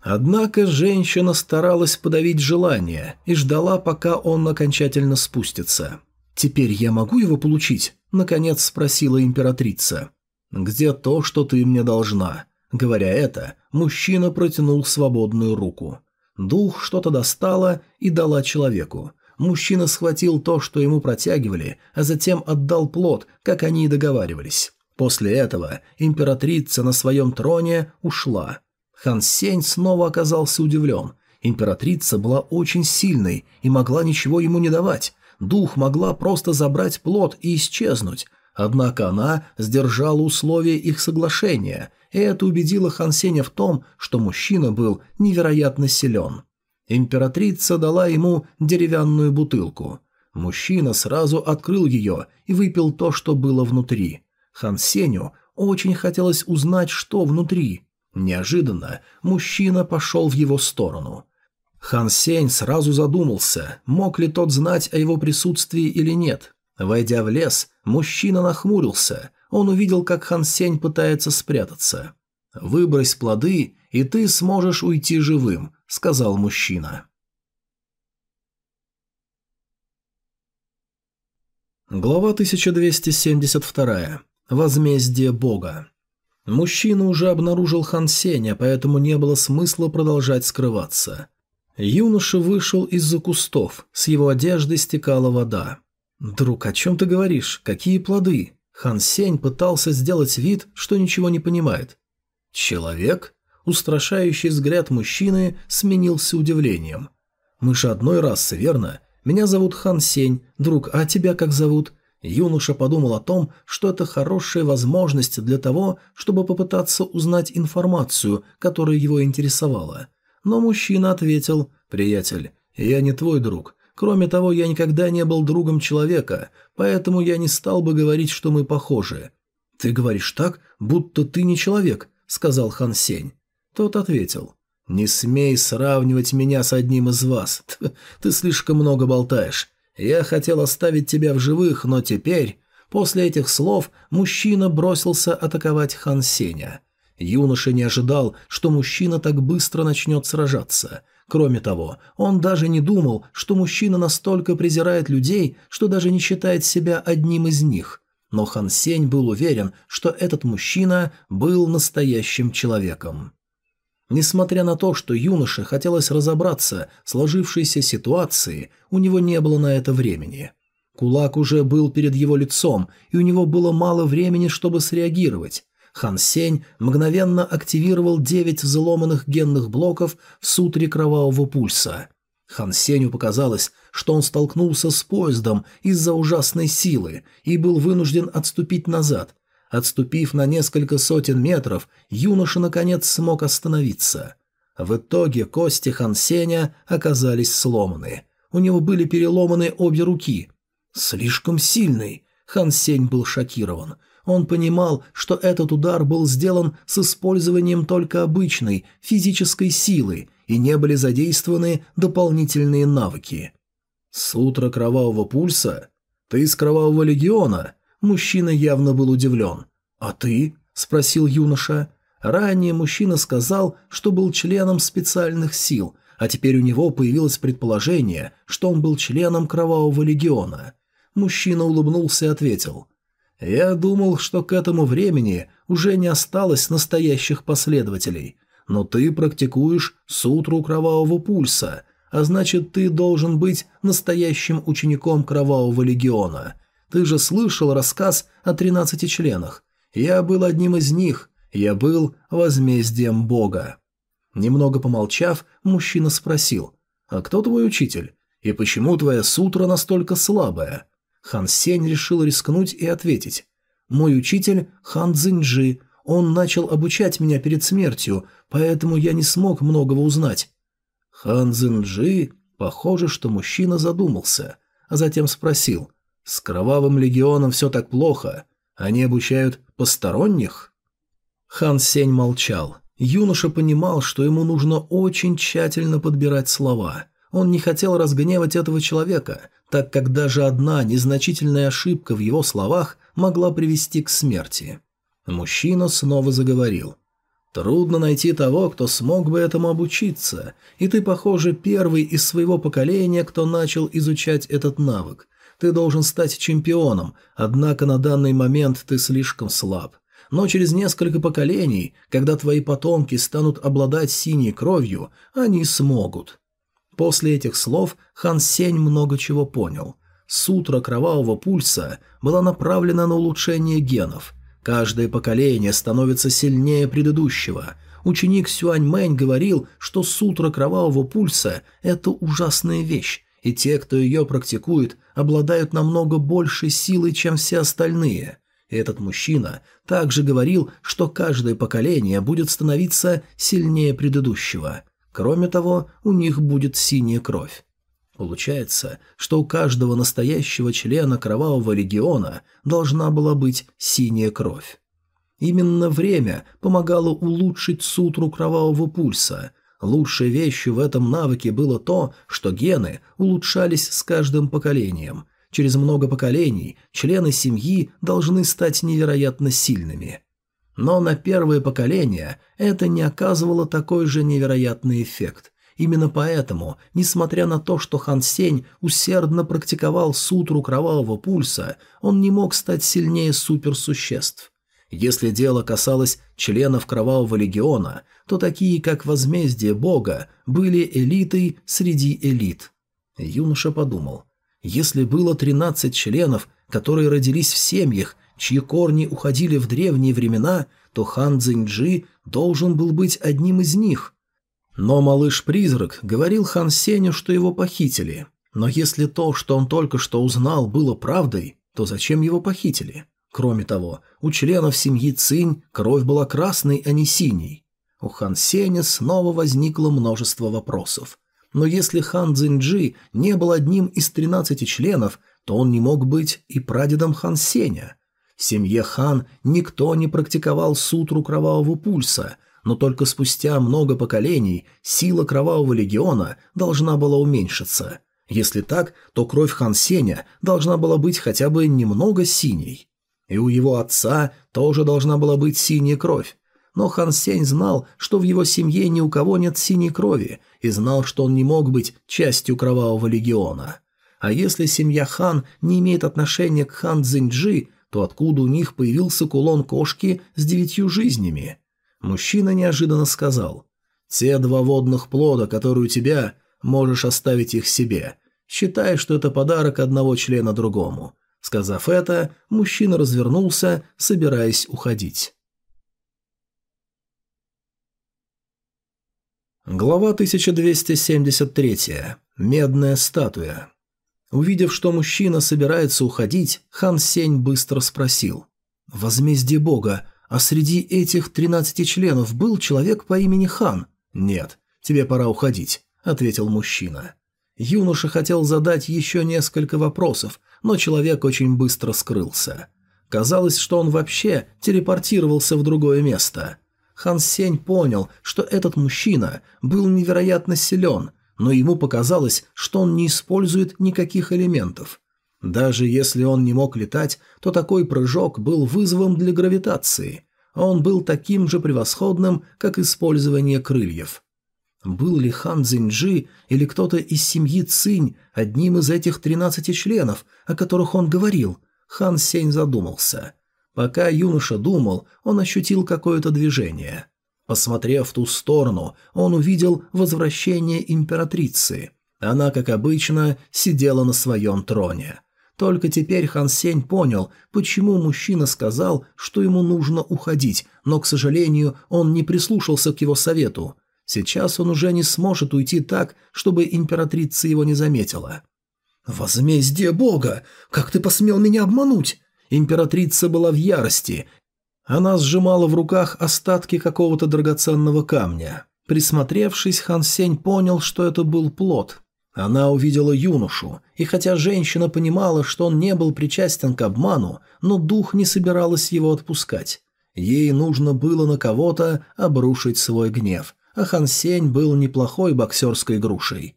Однако женщина старалась подавить желание и ждала, пока он окончательно спустится. «Теперь я могу его получить?» – наконец спросила императрица. «Где то, что ты мне должна?» Говоря это, мужчина протянул свободную руку. Дух что-то достала и дала человеку. Мужчина схватил то, что ему протягивали, а затем отдал плод, как они и договаривались. После этого императрица на своем троне ушла. Хан Сень снова оказался удивлен. Императрица была очень сильной и могла ничего ему не давать. Дух могла просто забрать плод и исчезнуть. Однако она сдержала условия их соглашения, и это убедило Хан Сеня в том, что мужчина был невероятно силен. Императрица дала ему деревянную бутылку. Мужчина сразу открыл ее и выпил то, что было внутри. Хан Сеню очень хотелось узнать, что внутри. Неожиданно мужчина пошел в его сторону. Хан Сень сразу задумался, мог ли тот знать о его присутствии или нет. Войдя в лес, мужчина нахмурился. Он увидел, как Хан Сень пытается спрятаться. «Выбрось плоды, и ты сможешь уйти живым», — сказал мужчина. Глава 1272. Возмездие Бога. Мужчина уже обнаружил Хан Сеня, поэтому не было смысла продолжать скрываться. Юноша вышел из-за кустов, с его одежды стекала вода. «Друг, о чем ты говоришь? Какие плоды?» Хан Сень пытался сделать вид, что ничего не понимает. «Человек?» Устрашающий взгляд мужчины сменился удивлением. «Мы же одной расы, верно? Меня зовут Хан Сень. Друг, а тебя как зовут?» Юноша подумал о том, что это хорошая возможность для того, чтобы попытаться узнать информацию, которая его интересовала. Но мужчина ответил «Приятель, я не твой друг. Кроме того, я никогда не был другом человека, поэтому я не стал бы говорить, что мы похожи». «Ты говоришь так, будто ты не человек», — сказал Хан Сень. Тот ответил «Не смей сравнивать меня с одним из вас. (laughs) Ты слишком много болтаешь. Я хотел оставить тебя в живых, но теперь...» После этих слов мужчина бросился атаковать Хан Сеня. Юноша не ожидал, что мужчина так быстро начнет сражаться. Кроме того, он даже не думал, что мужчина настолько презирает людей, что даже не считает себя одним из них. Но Хан Сень был уверен, что этот мужчина был настоящим человеком. Несмотря на то, что юноше хотелось разобраться в сложившейся ситуации, у него не было на это времени. Кулак уже был перед его лицом, и у него было мало времени, чтобы среагировать. Хан Сень мгновенно активировал девять взломанных генных блоков в сутре кровавого пульса. Хан Сенью показалось, что он столкнулся с поездом из-за ужасной силы и был вынужден отступить назад, Отступив на несколько сотен метров, юноша наконец смог остановиться. В итоге кости Хансеня оказались сломаны. У него были переломаны обе руки. Слишком сильный. Хан Сень был шокирован. Он понимал, что этот удар был сделан с использованием только обычной физической силы и не были задействованы дополнительные навыки. «Сутра кровавого пульса? Ты из кровавого легиона?» Мужчина явно был удивлен. «А ты?» – спросил юноша. Ранее мужчина сказал, что был членом специальных сил, а теперь у него появилось предположение, что он был членом Кровавого легиона. Мужчина улыбнулся и ответил. «Я думал, что к этому времени уже не осталось настоящих последователей, но ты практикуешь сутру Кровавого пульса, а значит, ты должен быть настоящим учеником Кровавого легиона. Ты же слышал рассказ о тринадцати членах. Я был одним из них. Я был возмездием Бога». Немного помолчав, мужчина спросил, «А кто твой учитель? И почему твоя сутра настолько слабая?» Хан Сень решил рискнуть и ответить, «Мой учитель Хан Цзиньджи. Он начал обучать меня перед смертью, поэтому я не смог многого узнать». Хан Цзиньджи... Похоже, что мужчина задумался, а затем спросил, с Кровавым Легионом все так плохо. Они обучают посторонних? Хан Сень молчал. Юноша понимал, что ему нужно очень тщательно подбирать слова. Он не хотел разгневать этого человека, так как даже одна незначительная ошибка в его словах могла привести к смерти. Мужчина снова заговорил. «Трудно найти того, кто смог бы этому обучиться, и ты, похоже, первый из своего поколения, кто начал изучать этот навык. Ты должен стать чемпионом, однако на данный момент ты слишком слаб. Но через несколько поколений, когда твои потомки станут обладать синей кровью, они смогут». После этих слов Хан Сень много чего понял. Сутра кровавого пульса была направлена на улучшение генов. Каждое поколение становится сильнее предыдущего. Ученик Сюань Мэнь говорил, что сутра кровавого пульса – это ужасная вещь, и те, кто ее практикует, обладают намного большей силой, чем все остальные. Этот мужчина также говорил, что каждое поколение будет становиться сильнее предыдущего. Кроме того, у них будет синяя кровь. Получается, что у каждого настоящего члена Кровавого Легиона должна была быть синяя кровь. Именно время помогало улучшить сутру Кровавого Пульса. Лучшей вещью в этом навыке было то, что гены улучшались с каждым поколением. Через много поколений члены семьи должны стать невероятно сильными. Но на первое поколение это не оказывало такой же невероятный эффект – Именно поэтому, несмотря на то, что Хан Сень усердно практиковал сутру кровавого пульса, он не мог стать сильнее суперсуществ. Если дело касалось членов Кровавого Легиона, то такие, как Возмездие Бога, были элитой среди элит. Юноша подумал, если было 13 членов, которые родились в семьях, чьи корни уходили в древние времена, то Хан Цзиньджи должен был быть одним из них – но малыш-призрак говорил Хан Сеню, что его похитили. Но если то, что он только что узнал, было правдой, то зачем его похитили? Кроме того, у членов семьи Цинь кровь была красной, а не синей. У Хан Сеня снова возникло множество вопросов. Но если Хан Цзиньджи не был одним из тринадцати членов, то он не мог быть и прадедом Хан Сеня. Семье Хан никто не практиковал сутру кровавого пульса – но только спустя много поколений сила Кровавого Легиона должна была уменьшиться. Если так, то кровь Хан Сеня должна была быть хотя бы немного синей. И у его отца тоже должна была быть синяя кровь. Но Хан Сень знал, что в его семье ни у кого нет синей крови, и знал, что он не мог быть частью Кровавого Легиона. А если семья Хан не имеет отношения к Хан Цзиньджи, то откуда у них появился кулон кошки с девятью жизнями? Мужчина неожиданно сказал. «Те два водных плода, которые у тебя, можешь оставить их себе. Считай, что это подарок одного члена другому». Сказав это, мужчина развернулся, собираясь уходить. Глава 1273. Медная статуя. Увидев, что мужчина собирается уходить, Хан Сень быстро спросил. «Возмездие Бога, а среди этих тринадцати членов был человек по имени Хан? Нет, тебе пора уходить, ответил мужчина. Юноша хотел задать еще несколько вопросов, но человек очень быстро скрылся. Казалось, что он вообще телепортировался в другое место. Хан Сень понял, что этот мужчина был невероятно силен, но ему показалось, что он не использует никаких элементов. Даже если он не мог летать, то такой прыжок был вызовом для гравитации. Он был таким же превосходным, как использование крыльев. Был ли Хан Цзиньджи или кто-то из семьи Цинь одним из этих тринадцати членов, о которых он говорил? Хан Сень задумался. Пока юноша думал, он ощутил какое-то движение. Посмотрев в ту сторону, он увидел возвращение императрицы. Она, как обычно, сидела на своем троне. Только теперь Хан Сень понял, почему мужчина сказал, что ему нужно уходить, но, к сожалению, он не прислушался к его совету. Сейчас он уже не сможет уйти так, чтобы императрица его не заметила. «Возмездие Бога! Как ты посмел меня обмануть?» Императрица была в ярости. Она сжимала в руках остатки какого-то драгоценного камня. Присмотревшись, Хан Сень понял, что это был плод, она увидела юношу, и хотя женщина понимала, что он не был причастен к обману, но дух не собиралась его отпускать. Ей нужно было на кого-то обрушить свой гнев, а Хан Сень был неплохой боксерской грушей.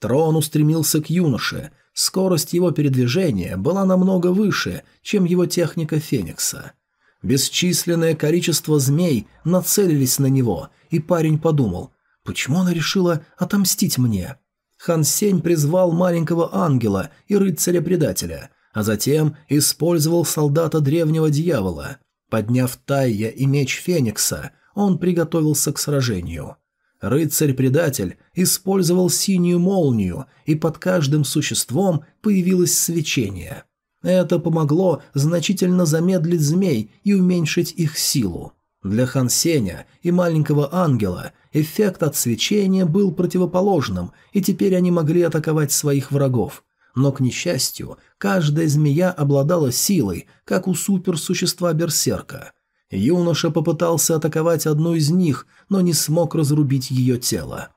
Трон устремился к юноше. Скорость его передвижения была намного выше, чем его техника Феникса. Бесчисленное количество змей нацелились на него, и парень подумал, почему она решила отомстить мне? Хан Сень призвал маленького ангела и рыцаря-предателя, а затем использовал солдата древнего дьявола. Подняв Тайя и меч Феникса, он приготовился к сражению. Рыцарь-предатель использовал синюю молнию, и под каждым существом появилось свечение. Это помогло значительно замедлить змей и уменьшить их силу. Для Хан Сеня и маленького ангела эффект от свечения был противоположным, и теперь они могли атаковать своих врагов. Но, к несчастью, каждая змея обладала силой, как у суперсущества Берсерка – Юноша попытался атаковать одну из них, но не смог разрубить ее тело.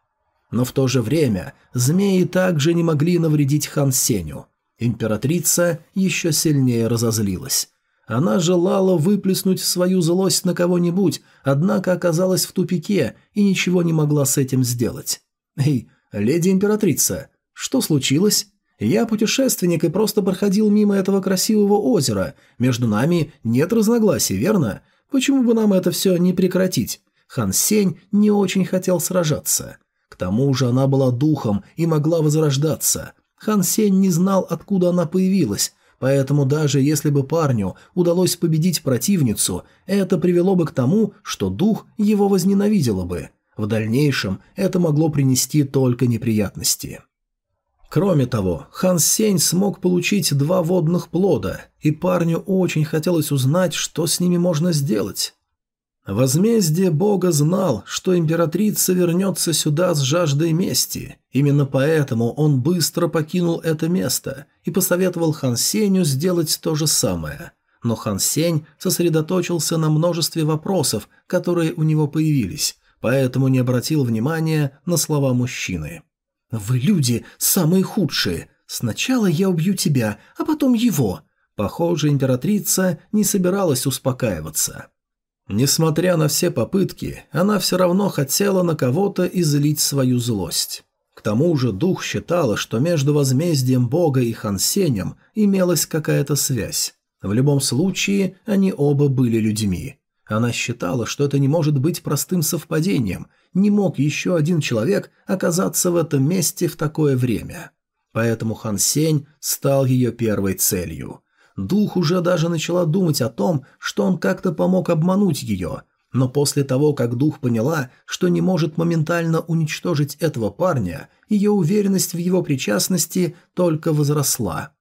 Но в то же время змеи также не могли навредить Хан Сеню. Императрица еще сильнее разозлилась. Она желала выплеснуть свою злость на кого-нибудь, однако оказалась в тупике и ничего не могла с этим сделать. «Эй, леди императрица, что случилось?» «Я путешественник и просто проходил мимо этого красивого озера. Между нами нет разногласий, верно? Почему бы нам это все не прекратить? Хан Сень не очень хотел сражаться. К тому же она была духом и могла возрождаться. Хан Сень не знал, откуда она появилась, поэтому даже если бы парню удалось победить противницу, это привело бы к тому, что дух его возненавидела бы. В дальнейшем это могло принести только неприятности. Кроме того, Хан Сень смог получить два водных плода, и парню очень хотелось узнать, что с ними можно сделать. Возмездие бога знал, что императрица вернется сюда с жаждой мести. Именно поэтому он быстро покинул это место и посоветовал Хан Сенью сделать то же самое. Но Хан Сень сосредоточился на множестве вопросов, которые у него появились, поэтому не обратил внимания на слова мужчины. «Вы, люди, самые худшие. Сначала я убью тебя, а потом его». Похоже, императрица не собиралась успокаиваться. Несмотря на все попытки, она все равно хотела на кого-то излить свою злость. К тому же дух считала, что между возмездием бога и Хансенем имелась какая-то связь. В любом случае, они оба были людьми. Она считала, что это не может быть простым совпадением, не мог еще один человек оказаться в этом месте в такое время. Поэтому Хан Сень стал ее первой целью. Дух уже даже начала думать о том, что он как-то помог обмануть ее, но после того, как Дух поняла, что не может моментально уничтожить этого парня, ее уверенность в его причастности только возросла.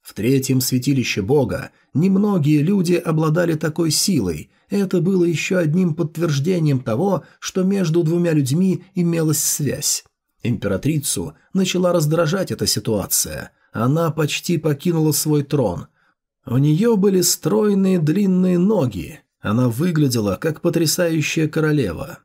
В третьем святилище Бога немногие люди обладали такой силой, это было еще одним подтверждением того, что между двумя людьми имелась связь. Императрицу начала раздражать эта ситуация. Она почти покинула свой трон. У нее были стройные длинные ноги. Она выглядела как потрясающая королева.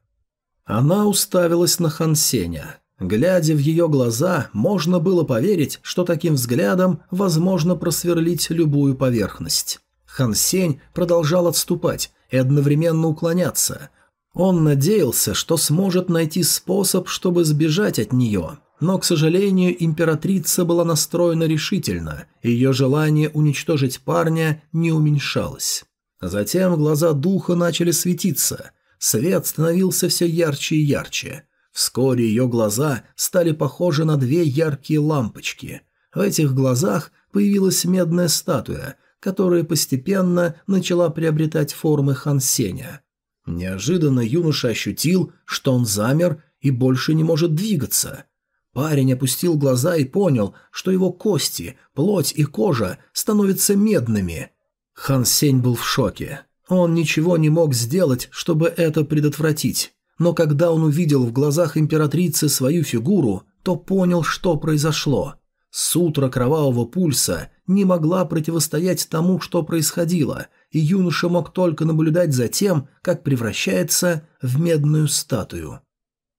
Она уставилась на Хансеня. Глядя в ее глаза, можно было поверить, что таким взглядом возможно просверлить любую поверхность. Хан Сень продолжал отступать и одновременно уклоняться. Он надеялся, что сможет найти способ, чтобы сбежать от нее, но, к сожалению, императрица была настроена решительно, и ее желание уничтожить парня не уменьшалось. Затем глаза духа начали светиться, свет становился все ярче и ярче – Вскоре ее глаза стали похожи на две яркие лампочки. В этих глазах появилась медная статуя, которая постепенно начала приобретать формы Хансеня. Неожиданно юноша ощутил, что он замер и больше не может двигаться. Парень опустил глаза и понял, что его кости, плоть и кожа становятся медными. Хан Сень был в шоке. Он ничего не мог сделать, чтобы это предотвратить но когда он увидел в глазах императрицы свою фигуру, то понял, что произошло. Сутра кровавого пульса не могла противостоять тому, что происходило, и юноша мог только наблюдать за тем, как превращается в медную статую.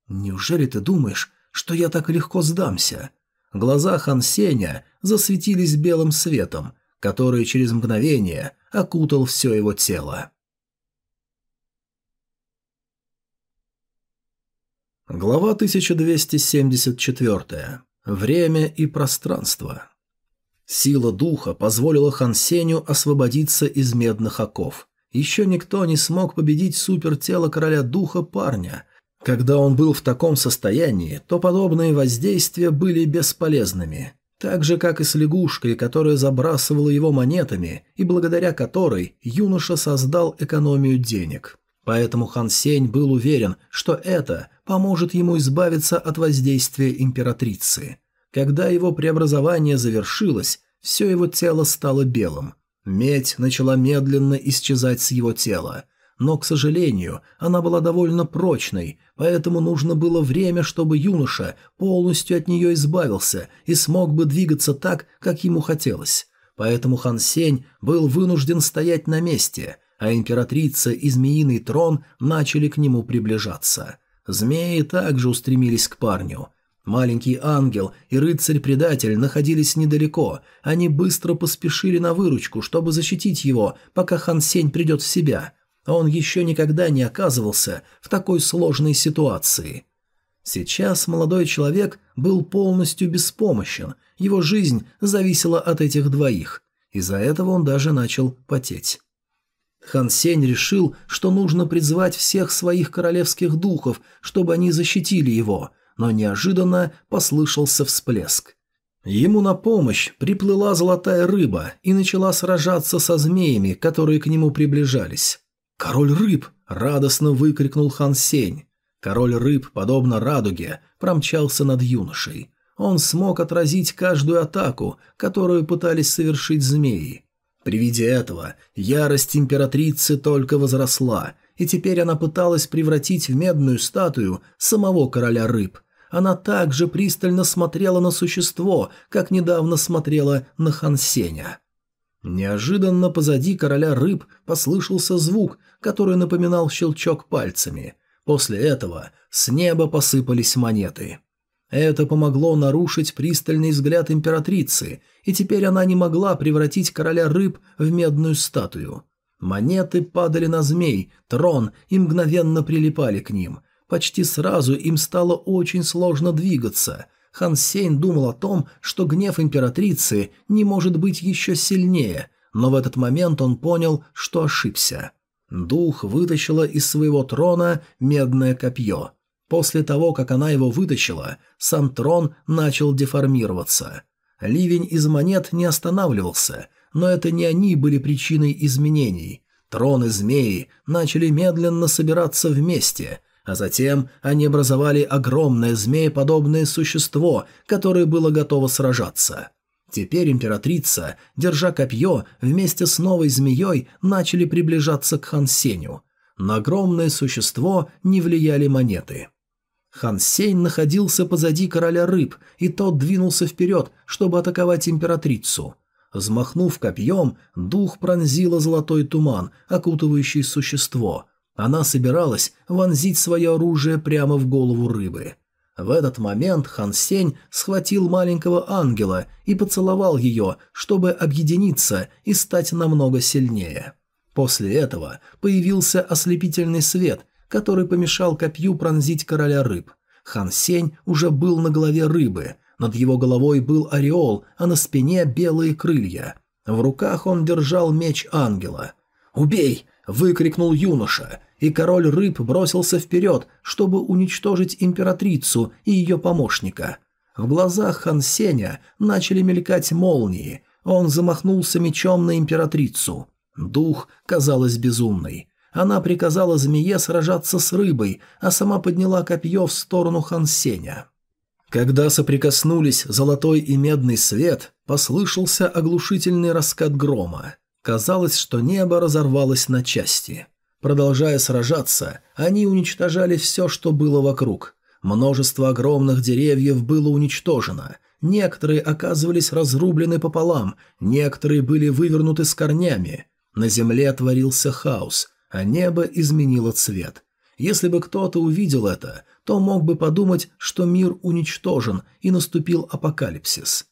«Неужели ты думаешь, что я так легко сдамся. Глаза Хан Сеня засветились белым светом, который через мгновение окутал все его тело. Глава 1274. Время и пространство. Сила духа позволила Хансеню освободиться из медных оков. Еще никто не смог победить супертело короля духа парня, когда он был в таком состоянии, то подобные воздействия были бесполезными. Так же, как и с лягушкой, которая забрасывала его монетами, и благодаря которой юноша создал экономию денег. Поэтому Хан Сень был уверен, что это поможет ему избавиться от воздействия императрицы. Когда его преобразование завершилось, все его тело стало белым. Медь начала медленно исчезать с его тела. Но, к сожалению, она была довольно прочной, поэтому нужно было время, чтобы юноша полностью от нее избавился и смог бы двигаться так, как ему хотелось. Поэтому Хан Сень был вынужден стоять на месте, а императрица и змеиный трон начали к нему приближаться. Змеи также устремились к парню. Маленький ангел и рыцарь-предатель находились недалеко. Они быстро поспешили на выручку, чтобы защитить его, пока Хан Сень придет в себя. Он еще никогда не оказывался в такой сложной ситуации. Сейчас молодой человек был полностью беспомощен. Его жизнь зависела от этих двоих. Из-за этого он даже начал потеть. Хан Сень решил, что нужно призвать всех своих королевских духов, чтобы они защитили его, но неожиданно послышался всплеск. Ему на помощь приплыла золотая рыба и начала сражаться со змеями, которые к нему приближались. «Король рыб!» – радостно выкрикнул Хан Сень. Король рыб, подобно радуге, промчался над юношей. Он смог отразить каждую атаку, которую пытались совершить змеи. При виде этого ярость императрицы только возросла, и теперь она пыталась превратить в медную статую самого короля рыб. Она также пристально смотрела на существо, как недавно смотрела на Хансеня. Неожиданно позади короля рыб послышался звук, который напоминал щелчок пальцами. После этого с неба посыпались монеты. Это помогло нарушить пристальный взгляд императрицы, и теперь она не могла превратить короля рыб в медную статую. Монеты падали на змей, трон и мгновенно прилипали к ним. Почти сразу им стало очень сложно двигаться. Хан Сень думал о том, что гнев императрицы не может быть еще сильнее, но в этот момент он понял, что ошибся. Дух вытащила из своего трона медное копье. После того, как она его вытащила, сам трон начал деформироваться. Ливень из монет не останавливался, но это не они были причиной изменений. Трон и змеи начали медленно собираться вместе, а затем они образовали огромное змееподобное существо, которое было готово сражаться. Теперь императрица, держа копье, вместе с новой змеей начали приближаться к Хансеню. На огромное существо не влияли монеты. Хан Сень находился позади короля рыб, и тот двинулся вперед, чтобы атаковать императрицу. Взмахнув копьем, дух пронзила золотой туман, окутывающий существо. Она собиралась вонзить свое оружие прямо в голову рыбы. В этот момент Хан Сень схватил маленького ангела и поцеловал ее, чтобы объединиться и стать намного сильнее. После этого появился ослепительный свет, который помешал копью пронзить короля рыб. Хан Сень уже был на голове рыбы. Над его головой был ореол, а на спине белые крылья. В руках он держал меч ангела. «Убей!» – выкрикнул юноша, и король рыб бросился вперед, чтобы уничтожить императрицу и ее помощника. В глазах Хан Сеня начали мелькать молнии. Он замахнулся мечом на императрицу. Дух казалась безумной. Она приказала змее сражаться с рыбой, а сама подняла копье в сторону Хансеня. Когда соприкоснулись золотой и медный свет, послышался оглушительный раскат грома. Казалось, что небо разорвалось на части. Продолжая сражаться, они уничтожали все, что было вокруг. Множество огромных деревьев было уничтожено. Некоторые оказывались разрублены пополам, некоторые были вывернуты с корнями. На земле творился хаос, а небо изменило цвет. Если бы кто-то увидел это, то мог бы подумать, что мир уничтожен и наступил апокалипсис.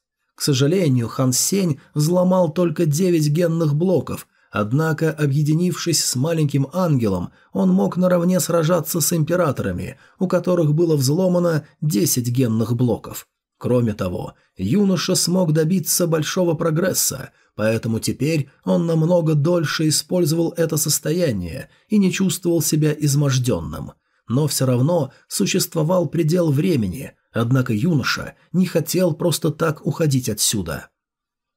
К сожалению, Хан Сень взломал только девять генных блоков, Однако, объединившись с маленьким ангелом, он мог наравне сражаться с императорами, у которых было взломано 10 генных блоков. Кроме того, юноша смог добиться большого прогресса, поэтому теперь он намного дольше использовал это состояние и не чувствовал себя изможденным. Но все равно существовал предел времени, однако юноша не хотел просто так уходить отсюда.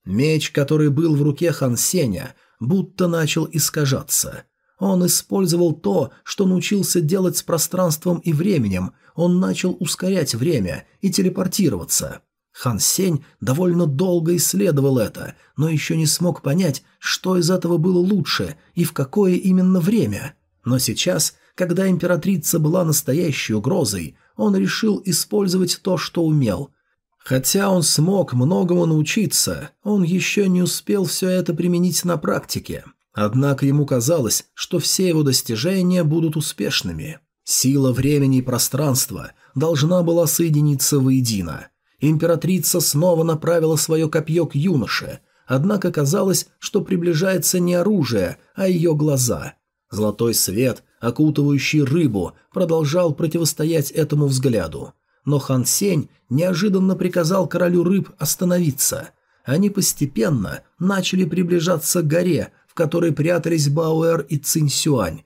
Меч, который был в руке Хан Сеня, будто начал искажаться. Он использовал то, что научился делать с пространством и временем, он начал ускорять время и телепортироваться. Хан Сень довольно долго исследовал это, но еще не смог понять, что из этого было лучше и в какое именно время. Но сейчас, когда императрица была настоящей угрозой, он решил использовать то, что умел. Хотя он смог многому научиться, он еще не успел все это применить на практике. Однако ему казалось, что все его достижения будут успешными. Сила времени и пространства должна была соединиться воедино. Императрица снова направила свое копье к юноше, однако казалось, что приближается не оружие, а ее глаза. Золотой свет, окутывающий рыбу, продолжал противостоять этому взгляду. Но Хан Сень неожиданно приказал королю рыб остановиться. Они постепенно начали приближаться к горе, в которой прятались Бауэр и Цинь Сюань,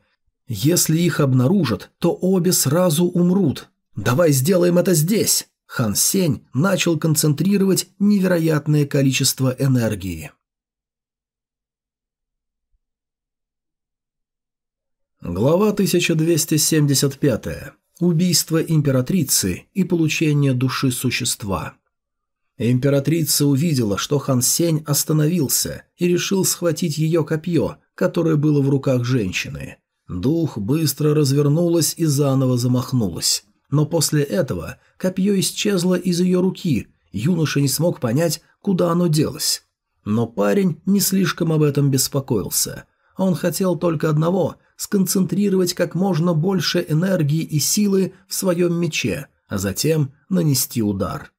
если их обнаружат, то обе сразу умрут. Давай сделаем это здесь. Хан Сень начал концентрировать невероятное количество энергии. Глава 1275. Убийство императрицы и получение души существа. Императрица увидела, что Хан Сень остановился и решил схватить ее копье, которое было в руках женщины. Дух быстро развернулась и заново замахнулась. Но после этого копье исчезло из ее руки, юноша не смог понять, куда оно делось. Но парень не слишком об этом беспокоился. Он хотел только одного – сконцентрировать как можно больше энергии и силы в своем мече, а затем нанести удар.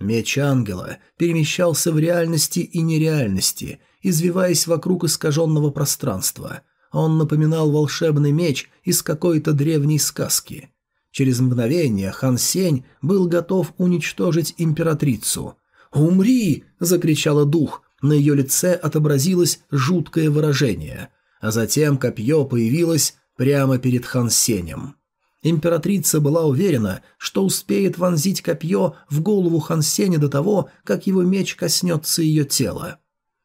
Меч ангела перемещался в реальности и нереальности, извиваясь вокруг искаженного пространства – он напоминал волшебный меч из какой-то древней сказки. Через мгновение Хан Сень был готов уничтожить императрицу. «Умри!» – закричала дух. На ее лице отобразилось жуткое выражение. А затем копье появилось прямо перед Хан Сенем. Императрица была уверена, что успеет вонзить копье в голову Хан Сеня до того, как его меч коснется ее тела.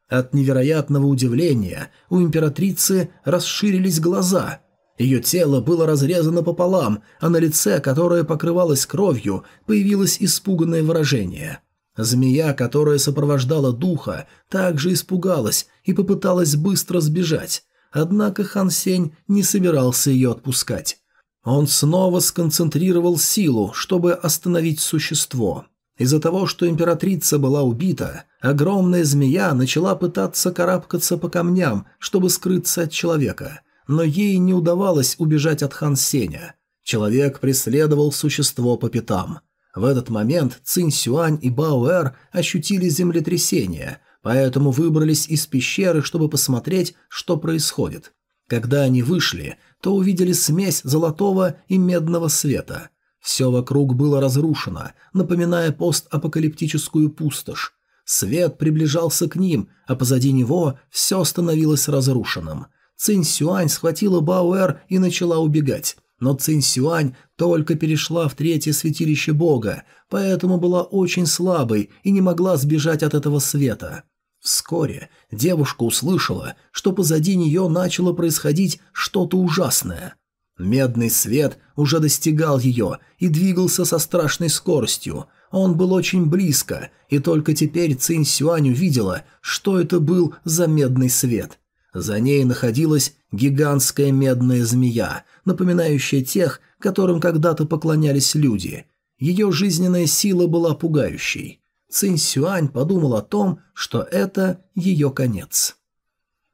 От невероятного удивления у императрицы расширились глаза. Ее тело было разрезано пополам, а на лице, которое покрывалось кровью, появилось испуганное выражение. Змея, которая сопровождала духа, также испугалась и попыталась быстро сбежать. Однако Хан Сень не собирался ее отпускать. Он снова сконцентрировал силу, чтобы остановить существо. Из-за того, что императрица была убита, огромная змея начала пытаться карабкаться по камням, чтобы скрыться от человека, но ей не удавалось убежать от Хан Сеня. Человек преследовал существо по пятам. В этот момент Цинь Сюань и Баоэр ощутили землетрясение, поэтому выбрались из пещеры, чтобы посмотреть, что происходит. Когда они вышли, то увидели смесь золотого и медного света – все вокруг было разрушено, напоминая постапокалиптическую пустошь. Свет приближался к ним, а позади него все становилось разрушенным. Цинь Сюань схватила Бауэр и начала убегать. Но Цинь Сюань только перешла в третье святилище бога, поэтому была очень слабой и не могла сбежать от этого света. Вскоре девушка услышала, что позади нее начало происходить что-то ужасное. Медный свет уже достигал ее и двигался со страшной скоростью. Он был очень близко, и только теперь Цинь Сюань увидела, что это был за медный свет. За ней находилась гигантская медная змея, напоминающая тех, которым когда-то поклонялись люди. Ее жизненная сила была пугающей. Цинь Сюань подумал о том, что это ее конец.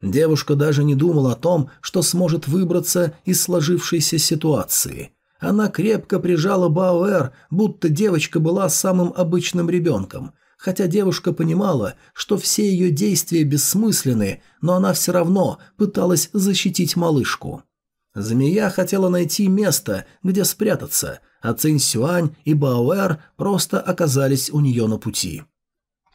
Девушка даже не думала о том, что сможет выбраться из сложившейся ситуации. Она крепко прижала Бауэр, будто девочка была самым обычным ребенком. Хотя девушка понимала, что все ее действия бессмысленны, но она все равно пыталась защитить малышку. Змея хотела найти место, где спрятаться, а Цинь Сюань и Бауэр просто оказались у нее на пути.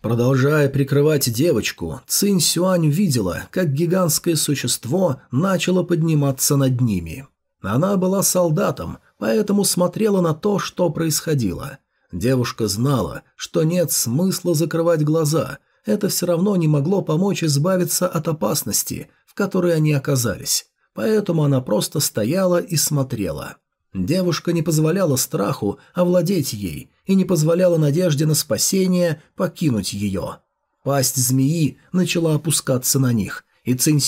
Продолжая прикрывать девочку, Цинь Сюань видела, как гигантское существо начало подниматься над ними. Она была солдатом, поэтому смотрела на то, что происходило. Девушка знала, что нет смысла закрывать глаза, это все равно не могло помочь избавиться от опасности, в которой они оказались, поэтому она просто стояла и смотрела. Девушка не позволяла страху овладеть ей и не позволяла надежде на спасение покинуть ее. Пасть змеи начала опускаться на них, и Цинь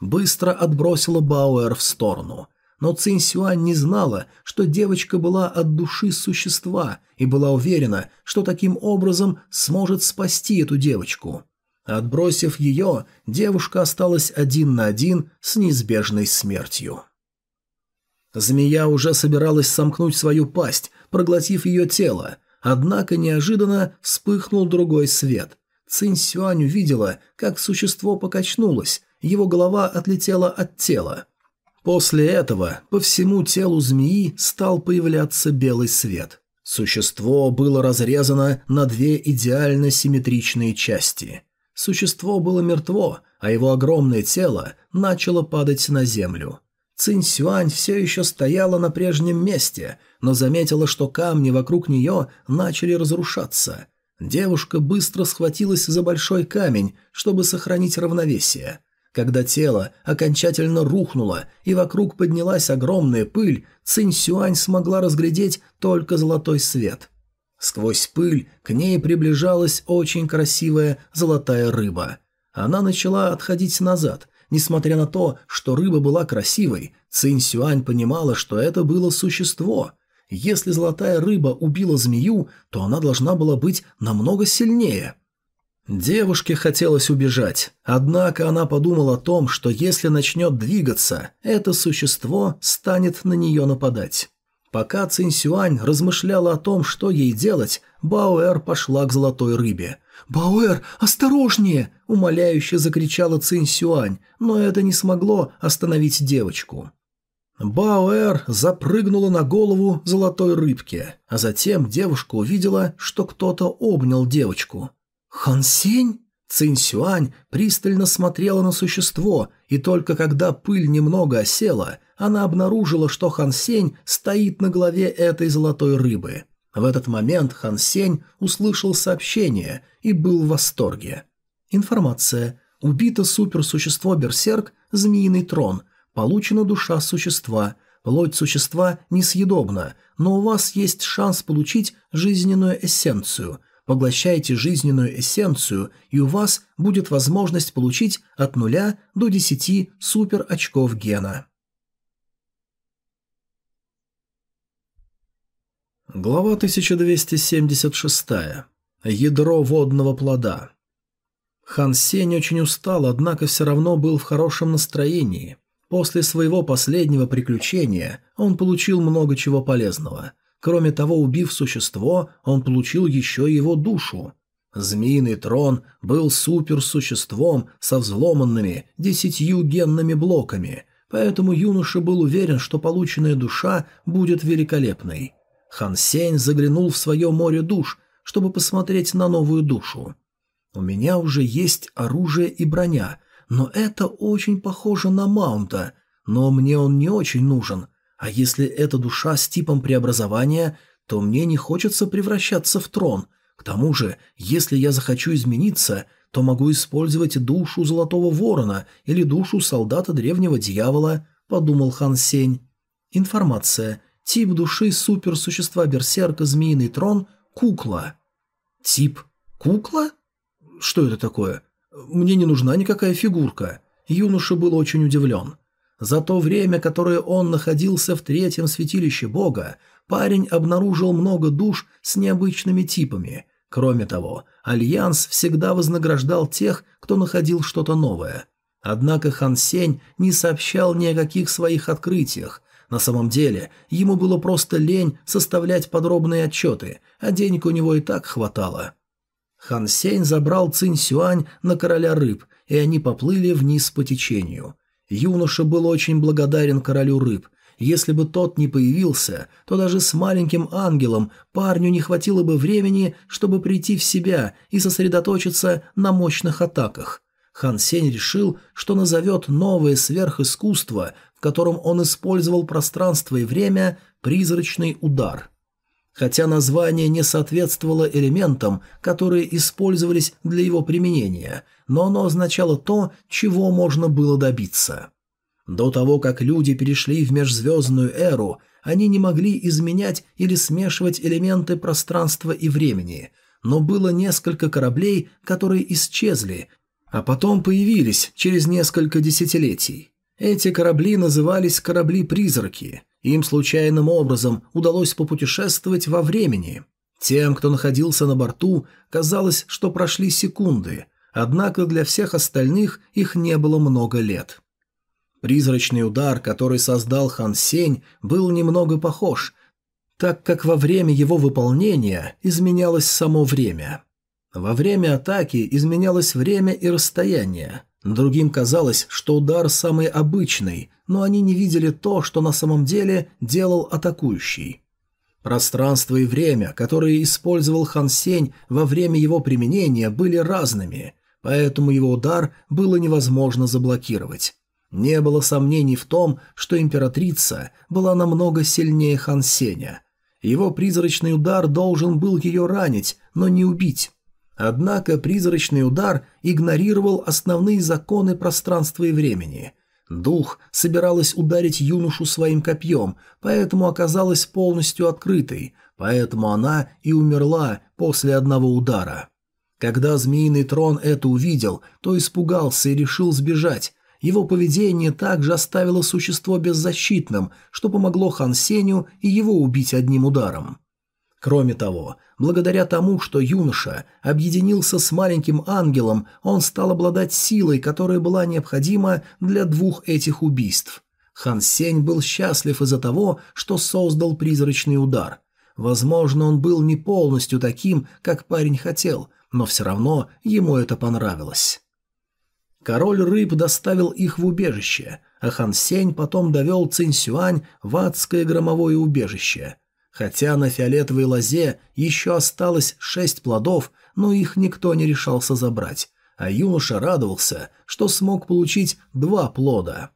быстро отбросила Бауэр в сторону. Но Цинь не знала, что девочка была от души существа и была уверена, что таким образом сможет спасти эту девочку. Отбросив ее, девушка осталась один на один с неизбежной смертью. Змея уже собиралась сомкнуть свою пасть, проглотив ее тело, однако неожиданно вспыхнул другой свет. Цинь Сюань увидела, как существо покачнулось, его голова отлетела от тела. После этого по всему телу змеи стал появляться белый свет. Существо было разрезано на две идеально симметричные части. Существо было мертво, а его огромное тело начало падать на землю. Цинь Сюань все еще стояла на прежнем месте, но заметила, что камни вокруг нее начали разрушаться. Девушка быстро схватилась за большой камень, чтобы сохранить равновесие. Когда тело окончательно рухнуло и вокруг поднялась огромная пыль, Цинь Сюань смогла разглядеть только золотой свет. Сквозь пыль к ней приближалась очень красивая золотая рыба. Она начала отходить назад, Несмотря на то, что рыба была красивой, Цинь Сюань понимала, что это было существо. Если золотая рыба убила змею, то она должна была быть намного сильнее. Девушке хотелось убежать, однако она подумала о том, что если начнет двигаться, это существо станет на нее нападать. Пока Цинь Сюань размышляла о том, что ей делать, Баоэр пошла к золотой рыбе. «Бауэр, осторожнее!» – умоляюще закричала Цинь Сюань, но это не смогло остановить девочку. Бауэр запрыгнула на голову золотой рыбки, а затем девушка увидела, что кто-то обнял девочку. «Хан Сень?» Цинь Сюань пристально смотрела на существо, и только когда пыль немного осела, она обнаружила, что Хан Сень стоит на голове этой золотой рыбы – в этот момент Хан Сень услышал сообщение и был в восторге. Информация. Убито суперсущество Берсерк, Змеиный Трон. Получена душа существа. Плоть существа несъедобна, но у вас есть шанс получить жизненную эссенцию. Поглощайте жизненную эссенцию, и у вас будет возможность получить от нуля до 10 супер очков гена. Глава 1276. Ядро водного плода. Хан Сень очень устал, однако все равно был в хорошем настроении. После своего последнего приключения он получил много чего полезного. Кроме того, убив существо, он получил еще его душу. Змеиный трон был суперсуществом со взломанными десятью генными блоками, поэтому юноша был уверен, что полученная душа будет великолепной. Хан Сень заглянул в свое море душ, чтобы посмотреть на новую душу. «У меня уже есть оружие и броня, но это очень похоже на Маунта, но мне он не очень нужен. А если эта душа с типом преобразования, то мне не хочется превращаться в трон. К тому же, если я захочу измениться, то могу использовать душу Золотого Ворона или душу солдата Древнего Дьявола», — подумал Хан Сень. Информация – Тип души суперсущества Берсерка Змеиный Трон – кукла. Тип кукла? Что это такое? Мне не нужна никакая фигурка. Юноша был очень удивлен. За то время, которое он находился в третьем святилище бога, парень обнаружил много душ с необычными типами. Кроме того, Альянс всегда вознаграждал тех, кто находил что-то новое. Однако Хан Сень не сообщал ни о каких своих открытиях, на самом деле, ему было просто лень составлять подробные отчеты, а денег у него и так хватало. Хан Сень забрал Цинь Сюань на короля рыб, и они поплыли вниз по течению. Юноша был очень благодарен королю рыб. Если бы тот не появился, то даже с маленьким ангелом парню не хватило бы времени, чтобы прийти в себя и сосредоточиться на мощных атаках. Хан Сень решил, что назовет новое сверхискусство, в котором он использовал пространство и время, призрачный удар. Хотя название не соответствовало элементам, которые использовались для его применения, но оно означало то, чего можно было добиться. До того, как люди перешли в межзвездную эру, они не могли изменять или смешивать элементы пространства и времени, но было несколько кораблей, которые исчезли, а потом появились через несколько десятилетий. Эти корабли назывались корабли-призраки. Им случайным образом удалось попутешествовать во времени. Тем, кто находился на борту, казалось, что прошли секунды, однако для всех остальных их не было много лет. Призрачный удар, который создал Хан Сень, был немного похож, так как во время его выполнения изменялось само время. Во время атаки изменялось время и расстояние. Другим казалось, что удар самый обычный, но они не видели то, что на самом деле делал атакующий. Пространство и время, которые использовал Хан Сень во время его применения, были разными, поэтому его удар было невозможно заблокировать. Не было сомнений в том, что императрица была намного сильнее Хан Сеня. Его призрачный удар должен был ее ранить, но не убить. Однако призрачный удар игнорировал основные законы пространства и времени. Дух собиралась ударить юношу своим копьем, поэтому оказалась полностью открытой, поэтому она и умерла после одного удара. Когда змеиный трон это увидел, то испугался и решил сбежать, его поведение также оставило существо беззащитным, что помогло Хан Сеню и его убить одним ударом. Кроме того, благодаря тому, что юноша объединился с маленьким ангелом, он стал обладать силой, которая была необходима для двух этих убийств. Хан Сень был счастлив из-за того, что создал призрачный удар. Возможно, он был не полностью таким, как парень хотел, но все равно ему это понравилось. Король рыб доставил их в убежище, а Хан Сень потом довел Цинь Сюань в адское громовое убежище. Хотя на фиолетовой лозе еще осталось шесть плодов, но их никто не решался забрать, а юноша радовался, что смог получить два плода.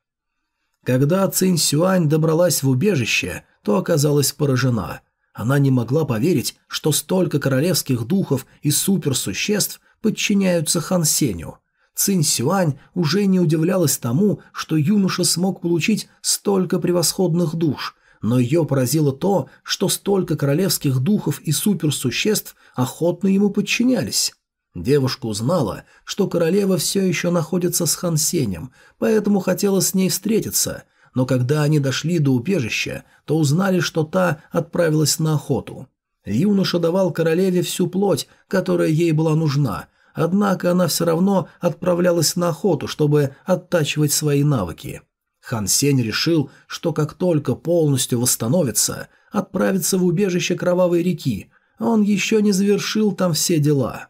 Когда Цинь Сюань добралась в убежище, то оказалась поражена. Она не могла поверить, что столько королевских духов и суперсуществ подчиняются Хан Сеню – Цинь Сюань уже не удивлялась тому, что юноша смог получить столько превосходных душ, но ее поразило то, что столько королевских духов и суперсуществ охотно ему подчинялись. Девушка узнала, что королева все еще находится с Хан Сенем, поэтому хотела с ней встретиться, но когда они дошли до убежища, то узнали, что та отправилась на охоту. Юноша давал королеве всю плоть, которая ей была нужна, Однако она все равно отправлялась на охоту, чтобы оттачивать свои навыки. Хан Сень решил, что как только полностью восстановится, отправится в убежище Кровавой реки, он еще не завершил там все дела.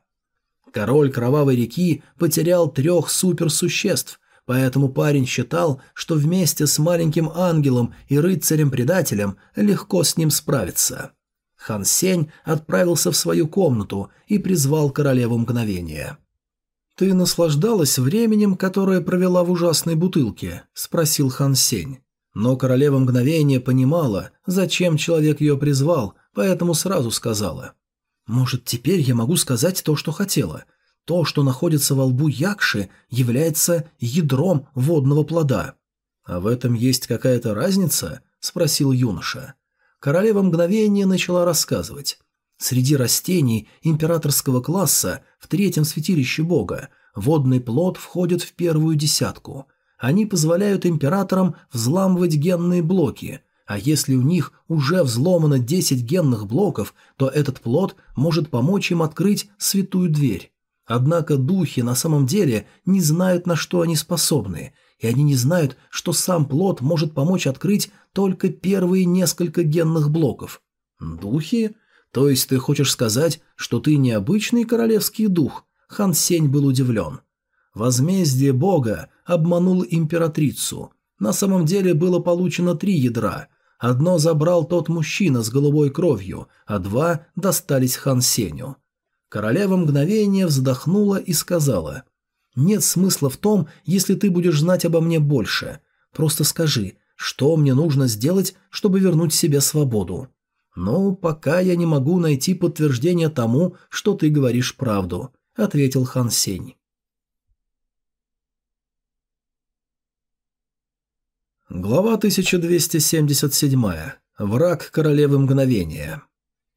Король Кровавой реки потерял трех суперсуществ, поэтому парень считал, что вместе с маленьким ангелом и рыцарем-предателем легко с ним справиться. Хан Сень отправился в свою комнату и призвал королеву мгновения. «Ты наслаждалась временем, которое провела в ужасной бутылке?» – спросил Хан Сень. Но королева мгновения понимала, зачем человек ее призвал, поэтому сразу сказала. «Может, теперь я могу сказать то, что хотела. То, что находится во лбу Якши, является ядром водного плода». «А в этом есть какая-то разница?» – спросил юноша. Королева мгновение начала рассказывать. Среди растений императорского класса в третьем святилище бога водный плод входит в первую десятку. Они позволяют императорам взламывать генные блоки, а если у них уже взломано 10 генных блоков, то этот плод может помочь им открыть святую дверь. Однако духи на самом деле не знают, на что они способны – и они не знают, что сам плод может помочь открыть только первые несколько генных блоков. Духи? То есть ты хочешь сказать, что ты необычный королевский дух? Хан Сень был удивлен. Возмездие бога обманул императрицу. На самом деле было получено три ядра. Одно забрал тот мужчина с голубой кровью, а два достались Хан Сеню. Королева мгновение вздохнула и сказала, «Нет смысла в том, если ты будешь знать обо мне больше. Просто скажи, что мне нужно сделать, чтобы вернуть себе свободу?» «Ну, пока я не могу найти подтверждение тому, что ты говоришь правду», — ответил Хан Сень. Глава 1277. Враг королевы мгновения.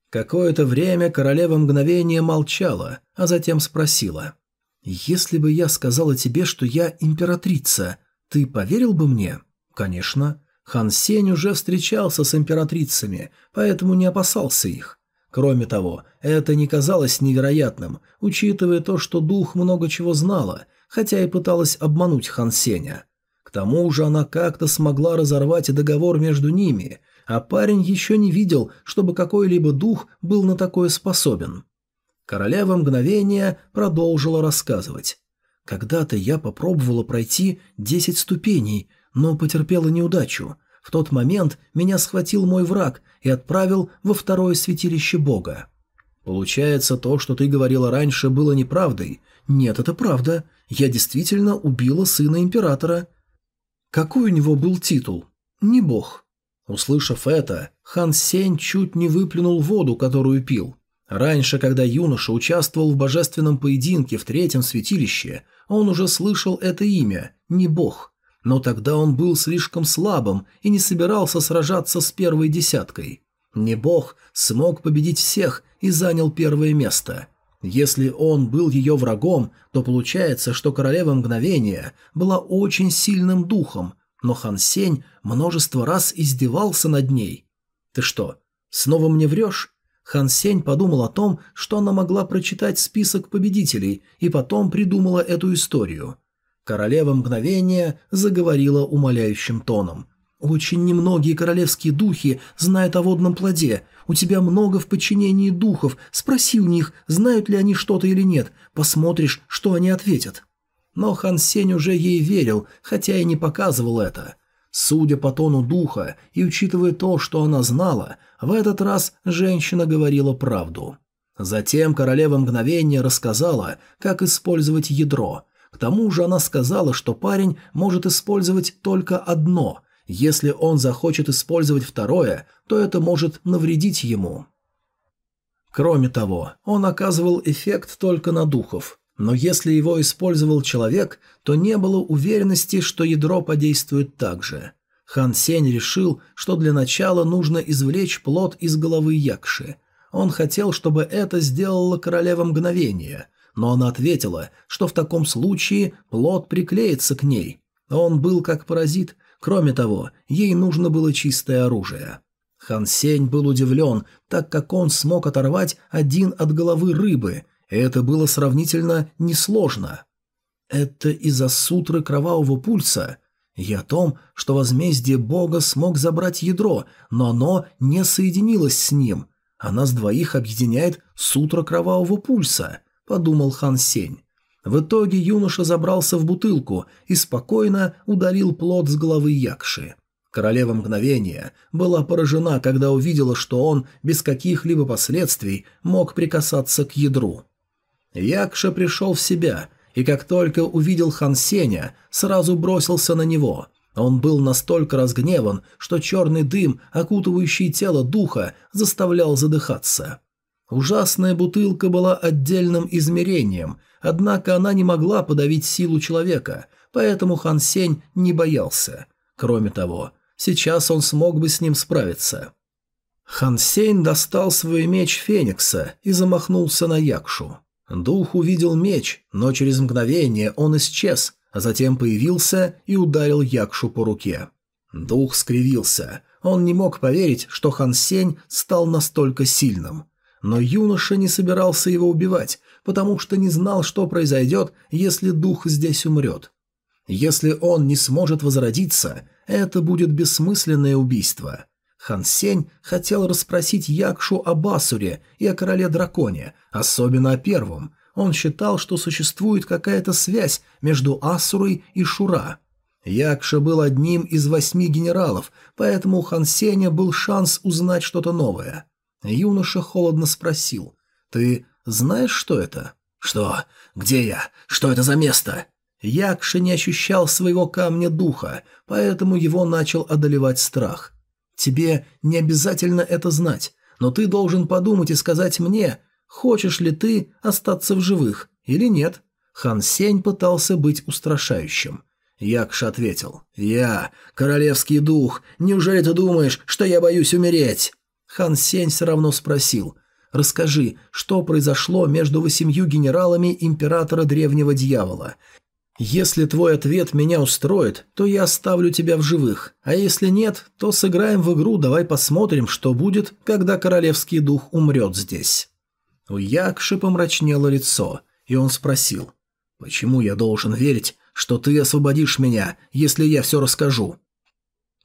Какое-то время королева мгновения молчала, а затем спросила. «Если бы я сказала тебе, что я императрица, ты поверил бы мне?» «Конечно. Хан Сень уже встречался с императрицами, поэтому не опасался их. Кроме того, это не казалось невероятным, учитывая то, что дух много чего знала, хотя и пыталась обмануть Хан Сеня. К тому же она как-то смогла разорвать договор между ними, а парень еще не видел, чтобы какой-либо дух был на такое способен. Королева мгновения продолжила рассказывать. «Когда-то я попробовала пройти десять ступеней, но потерпела неудачу. В тот момент меня схватил мой враг и отправил во второе святилище бога. Получается, то, что ты говорила раньше, было неправдой. Нет, это правда. Я действительно убила сына императора. Какой у него был титул? Не бог. Услышав это, хан Сень чуть не выплюнул воду, которую пил. Раньше, когда юноша участвовал в божественном поединке в третьем святилище, он уже слышал это имя – не бог. Но тогда он был слишком слабым и не собирался сражаться с первой десяткой. Не бог смог победить всех и занял первое место. Если он был ее врагом, то получается, что королева мгновения была очень сильным духом, но Хан Сень множество раз издевался над ней. «Ты что, снова мне врешь?» Хан Сень подумал о том, что она могла прочитать список победителей и потом придумала эту историю – Королева мгновения заговорила умоляющим тоном. «Очень немногие королевские духи знают о водном плоде. У тебя много в подчинении духов. Спроси у них, знают ли они что-то или нет. Посмотришь, что они ответят». Но Хан Сень уже ей верил, хотя и не показывал это. Судя по тону духа и учитывая то, что она знала, в этот раз женщина говорила правду. Затем королева мгновения рассказала, как использовать ядро, к тому же она сказала, что парень может использовать только одно. Если он захочет использовать второе, то это может навредить ему. Кроме того, он оказывал эффект только на духов. Но если его использовал человек, то не было уверенности, что ядро подействует так же. Хан Сень решил, что для начала нужно извлечь плод из головы Якши. Он хотел, чтобы это сделала королева мгновения – но она ответила, что в таком случае плод приклеится к ней. Он был как паразит, кроме того, ей нужно было чистое оружие. Хан Сень был удивлен, так как он смог оторвать один от головы рыбы, и это было сравнительно несложно. Это из-за сутры кровавого пульса и о том, что возмездие бога смог забрать ядро, но оно не соединилось с ним, а нас двоих объединяет сутра кровавого пульса подумал Хан Сень. В итоге юноша забрался в бутылку и спокойно удалил плод с головы Якши. Королева мгновения была поражена, когда увидела, что он без каких-либо последствий мог прикасаться к ядру. Якша пришел в себя, и как только увидел Хан Сеня, сразу бросился на него. Он был настолько разгневан, что черный дым, окутывающий тело духа, заставлял задыхаться. Ужасная бутылка была отдельным измерением, однако она не могла подавить силу человека, поэтому Хан Сень не боялся. Кроме того, сейчас он смог бы с ним справиться. Хан Сень достал свой меч Феникса и замахнулся на Якшу. Дух увидел меч, но через мгновение он исчез, а затем появился и ударил Якшу по руке. Дух скривился. Он не мог поверить, что Хан Сень стал настолько сильным. Но юноша не собирался его убивать, потому что не знал, что произойдет, если дух здесь умрет. Если он не сможет возродиться, это будет бессмысленное убийство. Хан Сень хотел расспросить Якшу об Асуре и о короле-драконе, особенно о первом. Он считал, что существует какая-то связь между Асурой и Шура. Якша был одним из восьми генералов, поэтому у Хан Сеня был шанс узнать что-то новое. Юноша холодно спросил, «Ты знаешь, что это?» «Что? Где я? Что это за место?» Якша не ощущал своего камня духа, поэтому его начал одолевать страх. «Тебе не обязательно это знать, но ты должен подумать и сказать мне, хочешь ли ты остаться в живых или нет». Хан Сень пытался быть устрашающим. Якша ответил, «Я, королевский дух, неужели ты думаешь, что я боюсь умереть?» Хан Сень все равно спросил, «Расскажи, что произошло между восемью генералами императора Древнего Дьявола? Если твой ответ меня устроит, то я оставлю тебя в живых, а если нет, то сыграем в игру, давай посмотрим, что будет, когда королевский дух умрет здесь». У Якши помрачнело лицо, и он спросил, «Почему я должен верить, что ты освободишь меня, если я все расскажу?»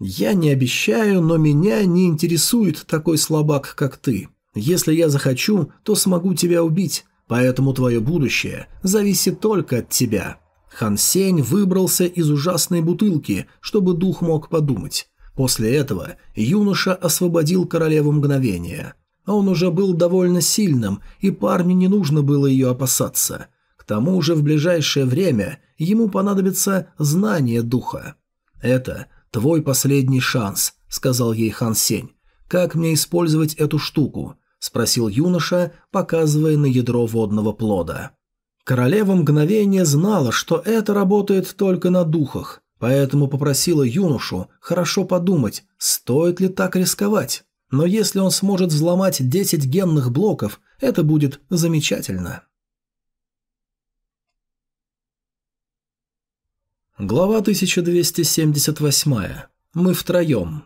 «Я не обещаю, но меня не интересует такой слабак, как ты. Если я захочу, то смогу тебя убить, поэтому твое будущее зависит только от тебя». Хан Сень выбрался из ужасной бутылки, чтобы дух мог подумать. После этого юноша освободил королеву мгновения. Он уже был довольно сильным, и парню не нужно было ее опасаться. К тому же в ближайшее время ему понадобится знание духа. «Это твой последний шанс», — сказал ей Хан Сень. «Как мне использовать эту штуку?» — спросил юноша, показывая на ядро водного плода. Королева мгновение знала, что это работает только на духах, поэтому попросила юношу хорошо подумать, стоит ли так рисковать. Но если он сможет взломать 10 генных блоков, это будет замечательно. Глава 1278. Мы втроем.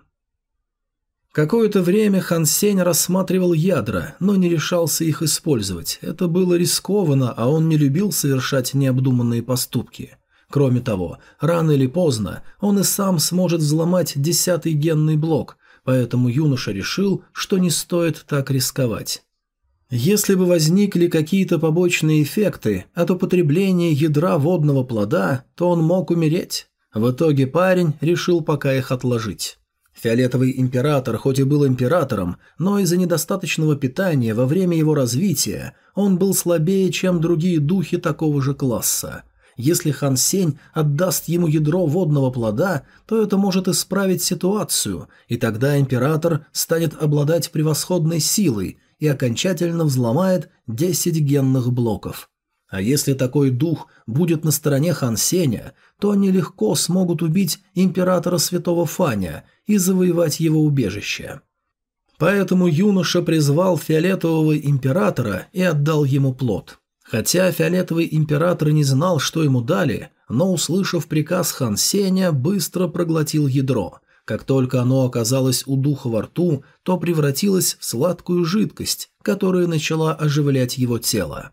Какое-то время Хан Сень рассматривал ядра, но не решался их использовать. Это было рискованно, а он не любил совершать необдуманные поступки. Кроме того, рано или поздно он и сам сможет взломать десятый генный блок, поэтому юноша решил, что не стоит так рисковать. Если бы возникли какие-то побочные эффекты от употребления ядра водного плода, то он мог умереть. В итоге парень решил пока их отложить. Фиолетовый император хоть и был императором, но из-за недостаточного питания во время его развития он был слабее, чем другие духи такого же класса. Если Хан Сень отдаст ему ядро водного плода, то это может исправить ситуацию, и тогда император станет обладать превосходной силой и окончательно взломает 10 генных блоков. А если такой дух будет на стороне Хан Сеня, то они легко смогут убить императора Святого Фаня и завоевать его убежище. Поэтому юноша призвал фиолетового императора и отдал ему плод. Хотя фиолетовый император не знал, что ему дали, но, услышав приказ Хан Сеня, быстро проглотил ядро. Как только оно оказалось у духа во рту, то превратилось в сладкую жидкость, которая начала оживлять его тело.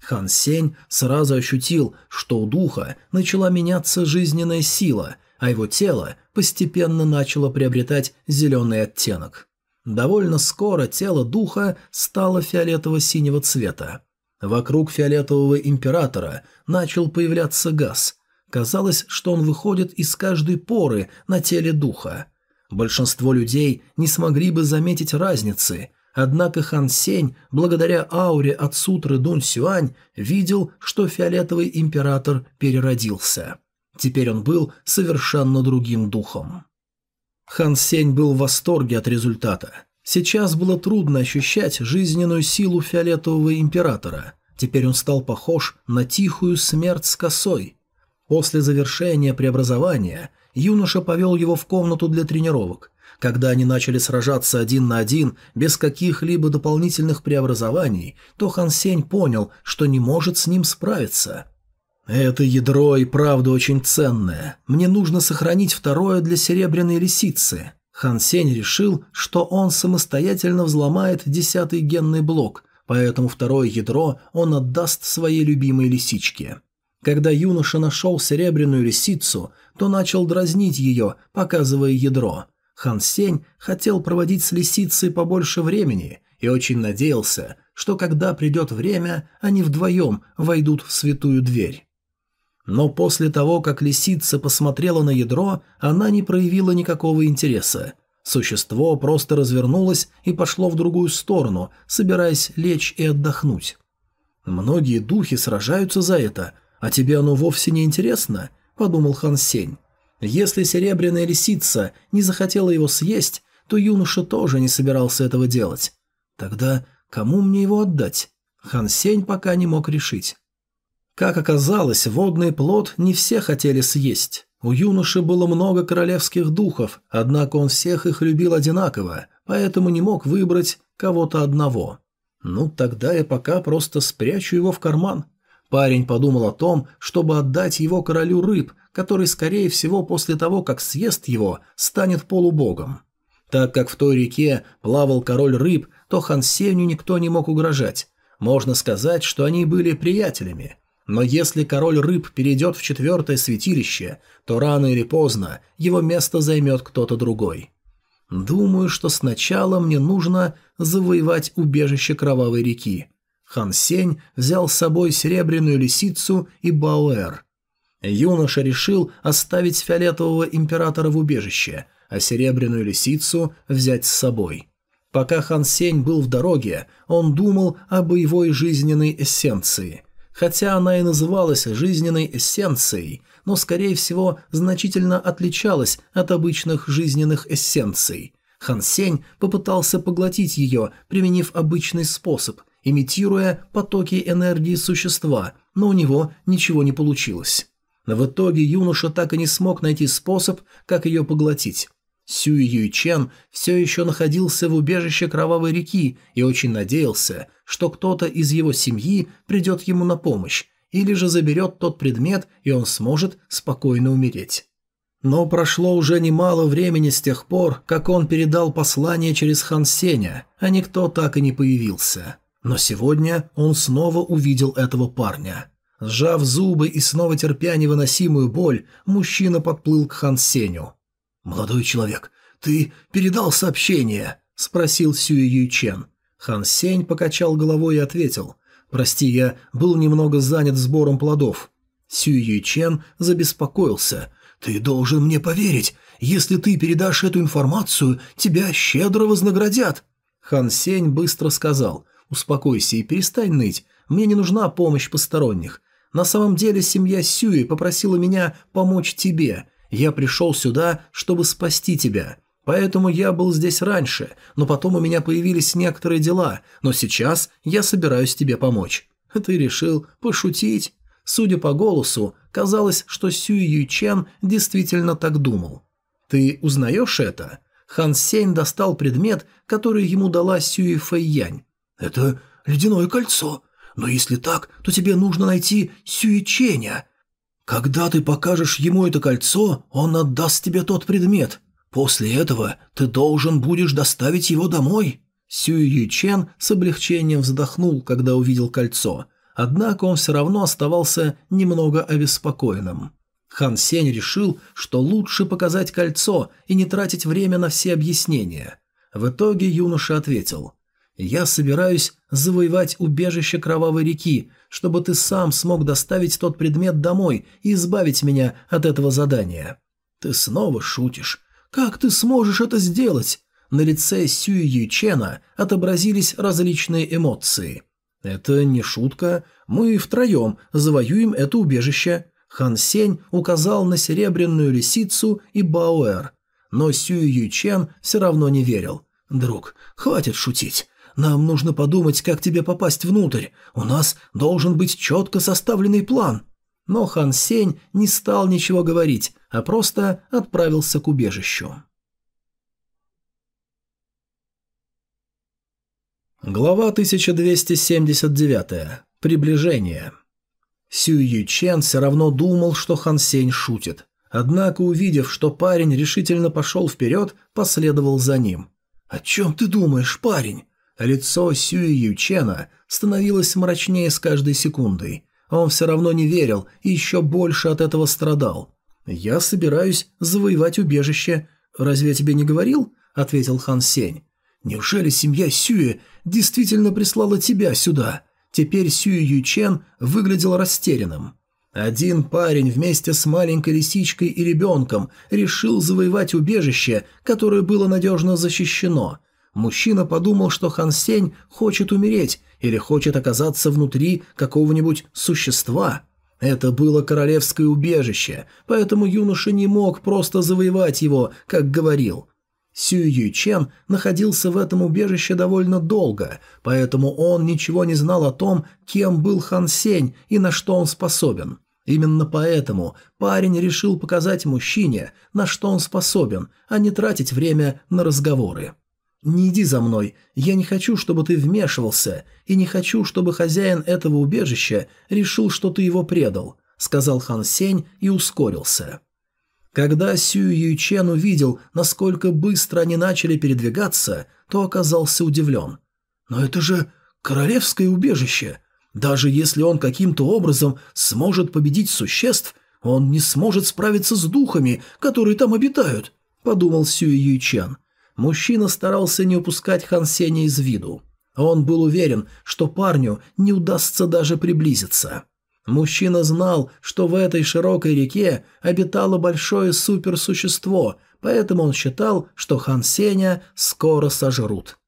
Хан Сень сразу ощутил, что у духа начала меняться жизненная сила, а его тело постепенно начало приобретать зеленый оттенок. Довольно скоро тело духа стало фиолетово-синего цвета. Вокруг фиолетового императора начал появляться газ. Казалось, что он выходит из каждой поры на теле духа. Большинство людей не смогли бы заметить разницы, Однако Хан Сень, благодаря ауре от сутры Дун Сюань, видел, что фиолетовый император переродился. Теперь он был совершенно другим духом. Хан Сень был в восторге от результата. Сейчас было трудно ощущать жизненную силу фиолетового императора. Теперь он стал похож на тихую смерть с косой. После завершения преобразования юноша повел его в комнату для тренировок – когда они начали сражаться один на один без каких-либо дополнительных преобразований, то Хан Сень понял, что не может с ним справиться. «Это ядро и правда очень ценное. Мне нужно сохранить второе для серебряной лисицы». Хан Сень решил, что он самостоятельно взломает десятый генный блок, поэтому второе ядро он отдаст своей любимой лисичке. Когда юноша нашел серебряную лисицу, то начал дразнить ее, показывая ядро – Хан Сень хотел проводить с лисицей побольше времени и очень надеялся, что когда придет время, они вдвоем войдут в святую дверь. Но после того, как лисица посмотрела на ядро, она не проявила никакого интереса. Существо просто развернулось и пошло в другую сторону, собираясь лечь и отдохнуть. «Многие духи сражаются за это, а тебе оно вовсе не интересно?» – подумал Хан Сень. Если серебряная лисица не захотела его съесть, то юноша тоже не собирался этого делать. Тогда кому мне его отдать? Хан Сень пока не мог решить. Как оказалось, водный плод не все хотели съесть. У юноши было много королевских духов, однако он всех их любил одинаково, поэтому не мог выбрать кого-то одного. Ну, тогда я пока просто спрячу его в карман. Парень подумал о том, чтобы отдать его королю рыб, который, скорее всего, после того, как съест его, станет полубогом. Так как в той реке плавал король рыб, то Хан Сеню никто не мог угрожать. Можно сказать, что они были приятелями. Но если король рыб перейдет в четвертое святилище, то рано или поздно его место займет кто-то другой. Думаю, что сначала мне нужно завоевать убежище Кровавой реки. Хан Сень взял с собой серебряную лисицу и Бауэр. Юноша решил оставить фиолетового императора в убежище, а серебряную лисицу взять с собой. Пока Хан Сень был в дороге, он думал о боевой жизненной эссенции. Хотя она и называлась жизненной эссенцией, но, скорее всего, значительно отличалась от обычных жизненных эссенций. Хан Сень попытался поглотить ее, применив обычный способ, имитируя потоки энергии существа, но у него ничего не получилось. В итоге юноша так и не смог найти способ, как ее поглотить. Сюй Юйчен все еще находился в убежище Кровавой реки и очень надеялся, что кто-то из его семьи придет ему на помощь, или же заберет тот предмет, и он сможет спокойно умереть. Но прошло уже немало времени с тех пор, как он передал послание через Хан Сеня, а никто так и не появился. Но сегодня он снова увидел этого парня. Сжав зубы и снова терпя невыносимую боль, мужчина подплыл к Хан Сеню. «Молодой человек, ты передал сообщение?» – спросил Сюй Юйчен. Хан Сень покачал головой и ответил. «Прости, я был немного занят сбором плодов». Сюй Юйчен забеспокоился. «Ты должен мне поверить. Если ты передашь эту информацию, тебя щедро вознаградят». Хан Сень быстро сказал. «Успокойся и перестань ныть. Мне не нужна помощь посторонних. На самом деле семья Сюи попросила меня помочь тебе. Я пришел сюда, чтобы спасти тебя. Поэтому я был здесь раньше, но потом у меня появились некоторые дела, но сейчас я собираюсь тебе помочь. (laughs) Ты решил пошутить? Судя по голосу, казалось, что Сюй Ючен действительно так думал. Ты узнаешь это? Хан Сень достал предмет, который ему дала Сюи Фэйянь. Это ледяное кольцо. Но если так, то тебе нужно найти Сюи Ченя. Когда ты покажешь ему это кольцо, он отдаст тебе тот предмет. После этого ты должен будешь доставить его домой». Сюй Ючен с облегчением вздохнул, когда увидел кольцо, однако он все равно оставался немного обеспокоенным. Хан Сень решил, что лучше показать кольцо и не тратить время на все объяснения. В итоге юноша ответил «Я собираюсь завоевать убежище Кровавой реки, чтобы ты сам смог доставить тот предмет домой и избавить меня от этого задания». «Ты снова шутишь. Как ты сможешь это сделать?» На лице Сюи Ючена отобразились различные эмоции. «Это не шутка. Мы втроем завоюем это убежище». Хан Сень указал на серебряную лисицу и Бауэр. Но Сюи Ючен все равно не верил. «Друг, хватит шутить. Нам нужно подумать, как тебе попасть внутрь. У нас должен быть четко составленный план». Но Хан Сень не стал ничего говорить, а просто отправился к убежищу. Глава 1279. Приближение. Сюй Ючен все равно думал, что Хан Сень шутит. Однако, увидев, что парень решительно пошел вперед, последовал за ним. «О чем ты думаешь, парень?» Лицо Сюи Ючена становилось мрачнее с каждой секундой. Он все равно не верил и еще больше от этого страдал. «Я собираюсь завоевать убежище. разве я тебе не говорил?» – ответил Хан Сень. «Неужели семья Сюэ действительно прислала тебя сюда?» Теперь Сюэ Ючен выглядел растерянным. Один парень вместе с маленькой лисичкой и ребенком решил завоевать убежище, которое было надежно защищено. Мужчина подумал, что Хан Сень хочет умереть или хочет оказаться внутри какого-нибудь существа. Это было королевское убежище, поэтому юноша не мог просто завоевать его, как говорил. Сюй Юйчен находился в этом убежище довольно долго, поэтому он ничего не знал о том, кем был Хан Сень и на что он способен. Именно поэтому парень решил показать мужчине, на что он способен, а не тратить время на разговоры. «Не иди за мной, я не хочу, чтобы ты вмешивался, и не хочу, чтобы хозяин этого убежища решил, что ты его предал», сказал Хан Сень и ускорился. Когда Сюй Юйчен увидел, насколько быстро они начали передвигаться, то оказался удивлен. «Но это же королевское убежище!» Даже если он каким-то образом сможет победить существ, он не сможет справиться с духами, которые там обитают», – подумал Сюй Юйчан. Мужчина старался не упускать Хан Сеня из виду. Он был уверен, что парню не удастся даже приблизиться. Мужчина знал, что в этой широкой реке обитало большое суперсущество, поэтому он считал, что Хан Сеня скоро сожрут.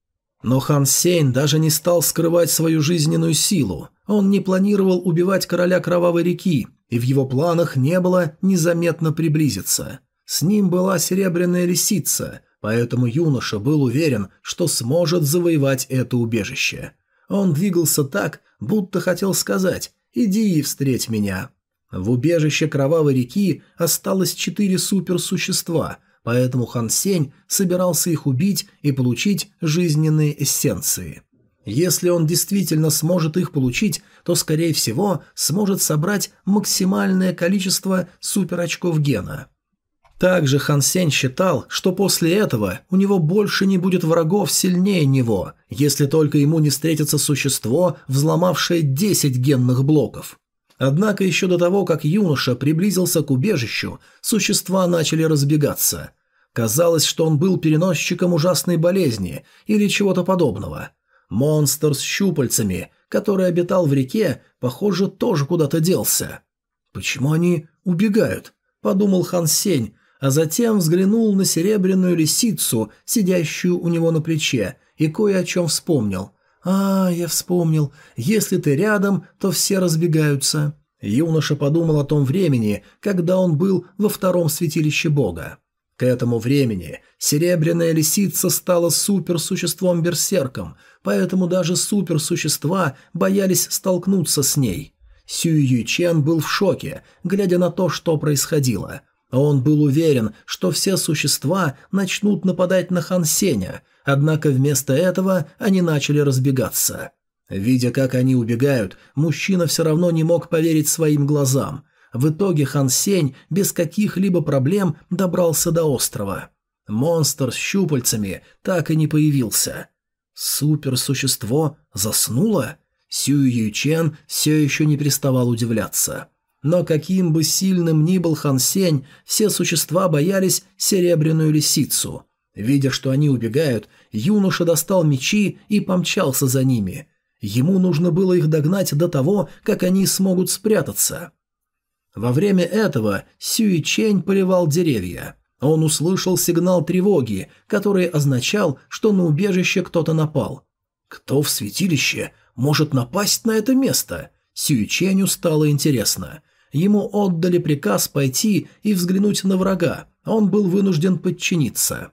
Но Хан Сень даже не стал скрывать свою жизненную силу. Он не планировал убивать короля Кровавой реки, и в его планах не было незаметно приблизиться. С ним была серебряная лисица, поэтому юноша был уверен, что сможет завоевать это убежище. Он двигался так, будто хотел сказать «иди и встреть меня». В убежище Кровавой реки осталось четыре суперсущества, поэтому Хан Сень собирался их убить и получить жизненные эссенции. Если он действительно сможет их получить, то, скорее всего, сможет собрать максимальное количество суперочков гена. Также Хан Сень считал, что после этого у него больше не будет врагов сильнее него, если только ему не встретится существо, взломавшее 10 генных блоков. Однако еще до того, как юноша приблизился к убежищу, существа начали разбегаться. Казалось, что он был переносчиком ужасной болезни или чего-то подобного – Монстр с щупальцами, который обитал в реке, похоже, тоже куда-то делся. «Почему они убегают?» – подумал Хан Сень, а затем взглянул на серебряную лисицу, сидящую у него на плече, и кое о чем вспомнил. «А, я вспомнил. Если ты рядом, то все разбегаются». Юноша подумал о том времени, когда он был во втором святилище бога. К этому времени серебряная лисица стала суперсуществом-берсерком, поэтому даже суперсущества боялись столкнуться с ней. Сюй Ючен был в шоке, глядя на то, что происходило. Он был уверен, что все существа начнут нападать на Хан Сеня, однако вместо этого они начали разбегаться. Видя, как они убегают, мужчина все равно не мог поверить своим глазам. В итоге Хан Сень без каких-либо проблем добрался до острова. Монстр с щупальцами так и не появился. Суперсущество заснуло? Сюй Ючен все еще не переставал удивляться. Но каким бы сильным ни был Хан Сень, все существа боялись серебряную лисицу. Видя, что они убегают, юноша достал мечи и помчался за ними. Ему нужно было их догнать до того, как они смогут спрятаться. Во время этого Сюи Чень поливал деревья. Он услышал сигнал тревоги, который означал, что на убежище кто-то напал. Кто в святилище может напасть на это место? Сюи Ченю стало интересно. Ему отдали приказ пойти и взглянуть на врага. Он был вынужден подчиниться.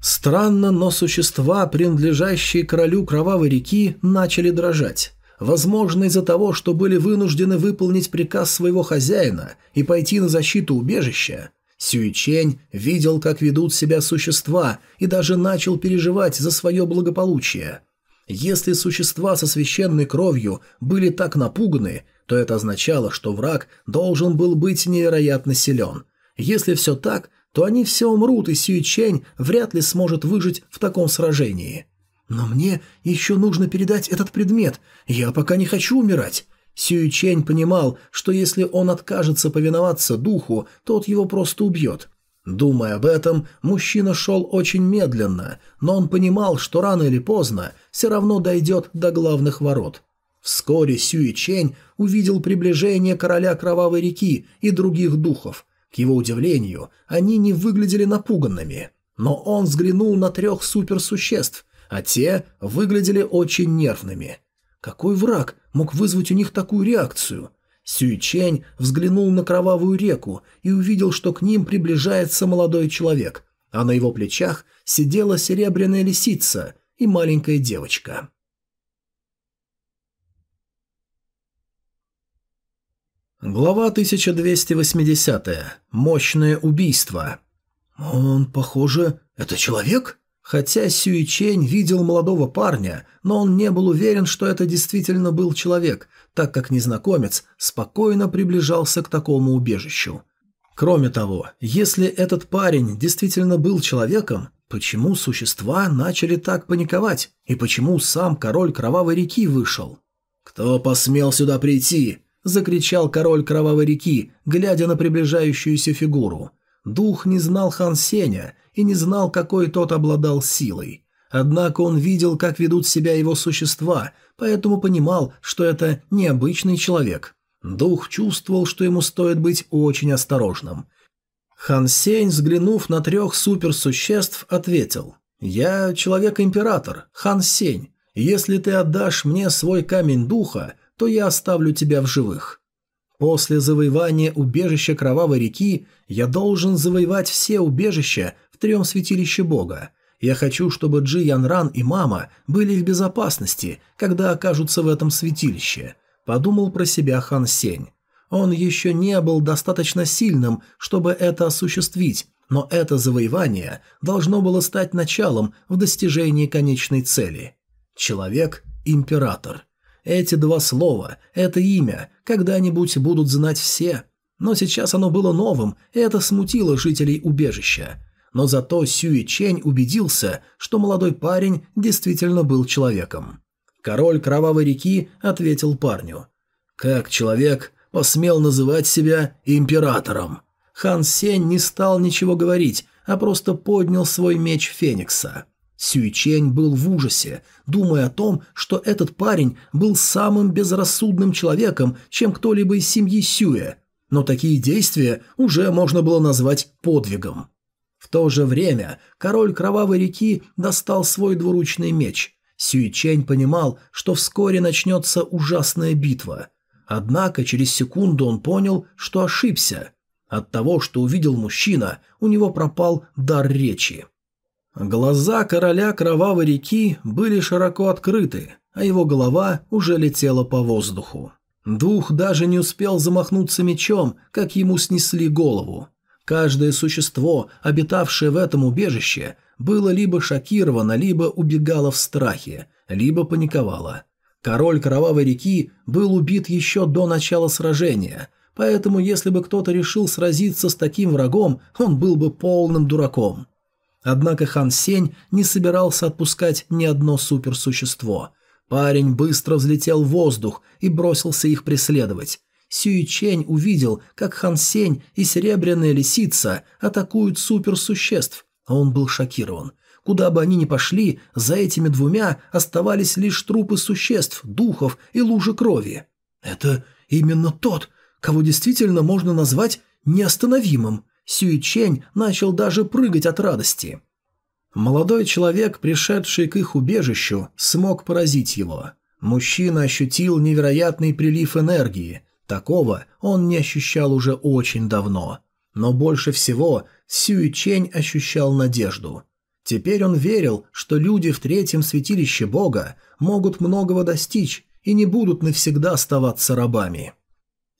Странно, но существа, принадлежащие королю Кровавой реки, начали дрожать. Возможно, из-за того, что были вынуждены выполнить приказ своего хозяина и пойти на защиту убежища, Сюичень видел, как ведут себя существа и даже начал переживать за свое благополучие. Если существа со священной кровью были так напуганы, то это означало, что враг должен был быть невероятно силен. Если все так, то они все умрут, и Сюичень вряд ли сможет выжить в таком сражении. «Но мне еще нужно передать этот предмет. Я пока не хочу умирать». Сюй Чень понимал, что если он откажется повиноваться духу, тот его просто убьет. Думая об этом, мужчина шел очень медленно, но он понимал, что рано или поздно все равно дойдет до главных ворот. Вскоре Сюи Чень увидел приближение короля Кровавой реки и других духов. К его удивлению, они не выглядели напуганными. Но он взглянул на трех суперсуществ, а те выглядели очень нервными. Какой враг мог вызвать у них такую реакцию? Сюйчень взглянул на кровавую реку и увидел, что к ним приближается молодой человек, а на его плечах сидела серебряная лисица и маленькая девочка. Глава 1280. Мощное убийство. «Он, похоже, это человек?» Хотя Сюичень видел молодого парня, но он не был уверен, что это действительно был человек, так как незнакомец спокойно приближался к такому убежищу. Кроме того, если этот парень действительно был человеком, почему существа начали так паниковать, и почему сам король Кровавой реки вышел? «Кто посмел сюда прийти?» – закричал король Кровавой реки, глядя на приближающуюся фигуру. Дух не знал Хан Сеня и не знал, какой тот обладал силой. Однако он видел, как ведут себя его существа, поэтому понимал, что это необычный человек. Дух чувствовал, что ему стоит быть очень осторожным. Хан Сень, взглянув на трех суперсуществ, ответил «Я человек-император, Хан Сень. Если ты отдашь мне свой камень духа, то я оставлю тебя в живых. После завоевания убежища Кровавой реки я должен завоевать все убежища в трем святилище Бога. Я хочу, чтобы Джи Янран и мама были в безопасности, когда окажутся в этом святилище», – подумал про себя Хан Сень. Он еще не был достаточно сильным, чтобы это осуществить, но это завоевание должно было стать началом в достижении конечной цели. Человек-император – эти два слова, это имя, когда-нибудь будут знать все. Но сейчас оно было новым, и это смутило жителей убежища. Но зато Сюи Чень убедился, что молодой парень действительно был человеком. Король Кровавой реки ответил парню. «Как человек посмел называть себя императором?» Хан Сень не стал ничего говорить, а просто поднял свой меч Феникса. Сюйчень был в ужасе, думая о том, что этот парень был самым безрассудным человеком, чем кто-либо из семьи Сюэ, но такие действия уже можно было назвать подвигом. В то же время король Кровавой реки достал свой двуручный меч. Сюйчень понимал, что вскоре начнется ужасная битва. Однако через секунду он понял, что ошибся. От того, что увидел мужчина, у него пропал дар речи. Глаза короля Кровавой реки были широко открыты, а его голова уже летела по воздуху. Дух даже не успел замахнуться мечом, как ему снесли голову. Каждое существо, обитавшее в этом убежище, было либо шокировано, либо убегало в страхе, либо паниковало. Король Кровавой реки был убит еще до начала сражения, поэтому если бы кто-то решил сразиться с таким врагом, он был бы полным дураком. Однако Хан Сень не собирался отпускать ни одно суперсущество. Парень быстро взлетел в воздух и бросился их преследовать. Сюй Чень увидел, как Хан Сень и Серебряная Лисица атакуют суперсуществ, а он был шокирован. Куда бы они ни пошли, за этими двумя оставались лишь трупы существ, духов и лужи крови. Это именно тот, кого действительно можно назвать неостановимым. Сюичень начал даже прыгать от радости. Молодой человек, пришедший к их убежищу, смог поразить его. Мужчина ощутил невероятный прилив энергии. Такого он не ощущал уже очень давно. Но больше всего Сюичень ощущал надежду. Теперь он верил, что люди в третьем святилище Бога могут многого достичь и не будут навсегда оставаться рабами.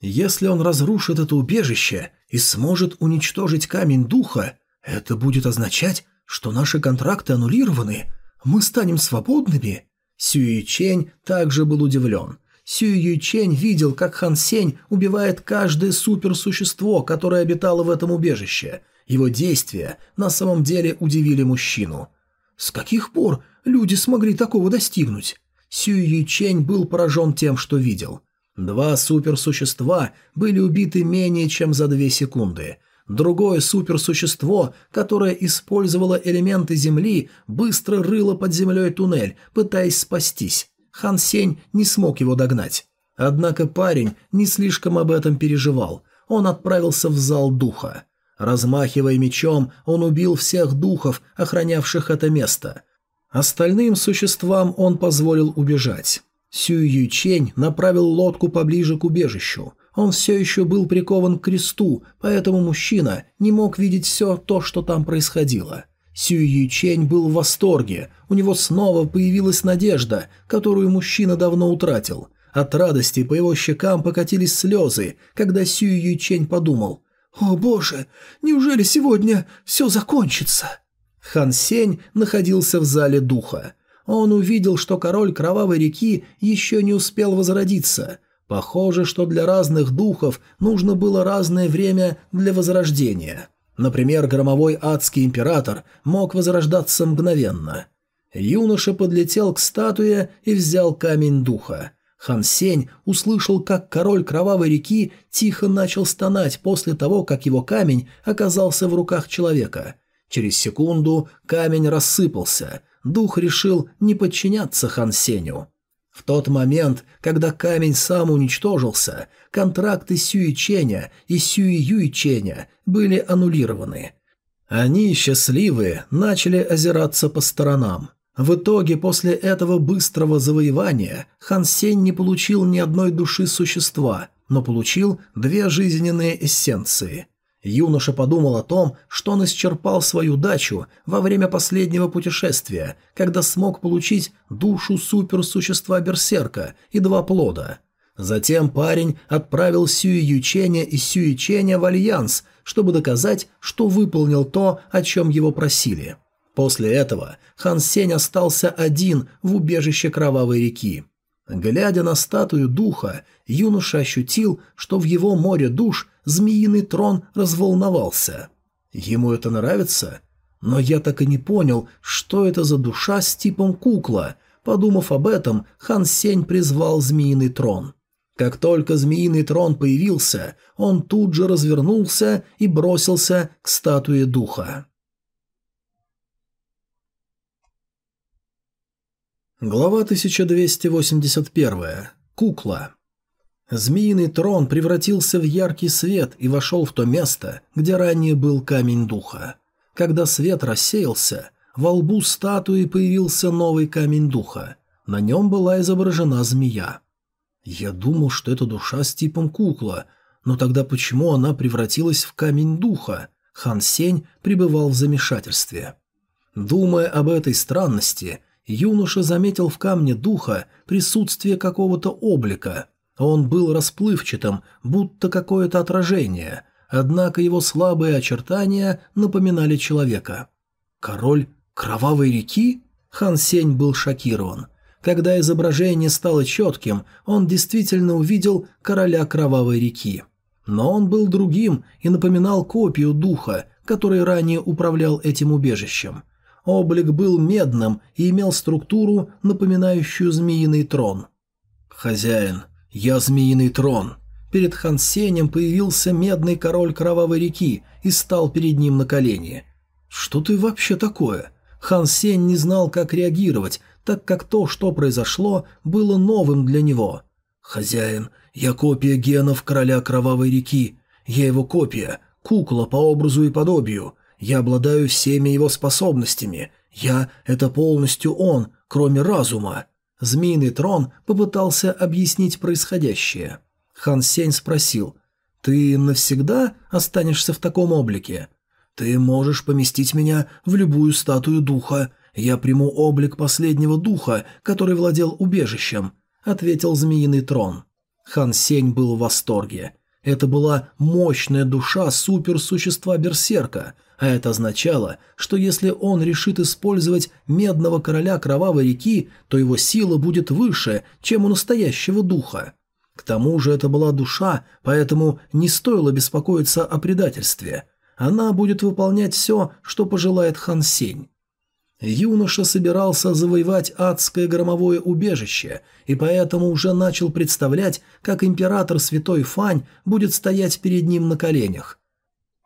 Если он разрушит это убежище и сможет уничтожить камень духа, это будет означать, что наши контракты аннулированы, мы станем свободными. Сюй Чень также был удивлен. Сюй Чень видел, как Хан Сень убивает каждое суперсущество, которое обитало в этом убежище. Его действия на самом деле удивили мужчину. С каких пор люди смогли такого достигнуть? Сюй Чень был поражен тем, что видел – Два суперсущества были убиты менее чем за две секунды. Другое суперсущество, которое использовало элементы земли, быстро рыло под землей туннель, пытаясь спастись. Хан Сень не смог его догнать. Однако парень не слишком об этом переживал. Он отправился в зал духа. Размахивая мечом, он убил всех духов, охранявших это место. Остальным существам он позволил убежать. Сюй Ючень направил лодку поближе к убежищу. Он все еще был прикован к кресту, поэтому мужчина не мог видеть все то, что там происходило. Сюй Ючень был в восторге, у него снова появилась надежда, которую мужчина давно утратил. От радости по его щекам покатились слезы, когда Сюй Ючень подумал «О боже, неужели сегодня все закончится?» Хан Сень находился в зале духа. Он увидел, что король Кровавой реки еще не успел возродиться. Похоже, что для разных духов нужно было разное время для возрождения. Например, громовой адский император мог возрождаться мгновенно. Юноша подлетел к статуе и взял камень духа. Хан Сень услышал, как король Кровавой реки тихо начал стонать после того, как его камень оказался в руках человека. Через секунду камень рассыпался. Дух решил не подчиняться Хан Сеню. В тот момент, когда камень сам уничтожился, контракты Сюи Ченя и Сюи Юй Ченя были аннулированы. Они, счастливые, начали озираться по сторонам. В итоге, после этого быстрого завоевания, Хан Сень не получил ни одной души существа, но получил две жизненные эссенции – Юноша подумал о том, что он исчерпал свою удачу во время последнего путешествия, когда смог получить душу суперсущества Берсерка и два плода. Затем парень отправил Сюи Юченя и Сюи Ченя в Альянс, чтобы доказать, что выполнил то, о чем его просили. После этого Хан Сень остался один в убежище Кровавой реки. Глядя на статую духа, юноша ощутил, что в его море душ змеиный трон разволновался. Ему это нравится? Но я так и не понял, что это за душа с типом кукла. Подумав об этом, Хан Сень призвал змеиный трон. Как только змеиный трон появился, он тут же развернулся и бросился к статуе духа. Глава 1281. Кукла. Змеиный трон превратился в яркий свет и вошел в то место, где ранее был камень духа. Когда свет рассеялся, во лбу статуи появился новый камень духа. На нем была изображена змея. Я думал, что это душа с типом кукла, но тогда почему она превратилась в камень духа? Хан Сень пребывал в замешательстве. Думая об этой странности, юноша заметил в камне духа присутствие какого-то облика. Он был расплывчатым, будто какое-то отражение, однако его слабые очертания напоминали человека. «Король Кровавой реки?» Хан Сень был шокирован. Когда изображение стало четким, он действительно увидел короля Кровавой реки. Но он был другим и напоминал копию духа, который ранее управлял этим убежищем. Облик был медным и имел структуру, напоминающую змеиный трон. «Хозяин, я змеиный трон». Перед Хан Сенем появился медный король Кровавой реки и стал перед ним на колени. «Что ты вообще такое?» Хан Сень не знал, как реагировать, так как то, что произошло, было новым для него. «Хозяин, я копия генов короля Кровавой реки. Я его копия, кукла по образу и подобию. Я обладаю всеми его способностями. Я — это полностью он, кроме разума». Змеиный трон попытался объяснить происходящее. Хан Сень спросил, «Ты навсегда останешься в таком облике?» «Ты можешь поместить меня в любую статую духа. Я приму облик последнего духа, который владел убежищем», — ответил Змеиный трон. Хан Сень был в восторге. Это была мощная душа суперсущества Берсерка, а это означало, что если он решит использовать медного короля Кровавой реки, то его сила будет выше, чем у настоящего духа. К тому же это была душа, поэтому не стоило беспокоиться о предательстве. Она будет выполнять все, что пожелает Хан Сень. Юноша собирался завоевать адское громовое убежище, и поэтому уже начал представлять, как император Святой Фань будет стоять перед ним на коленях.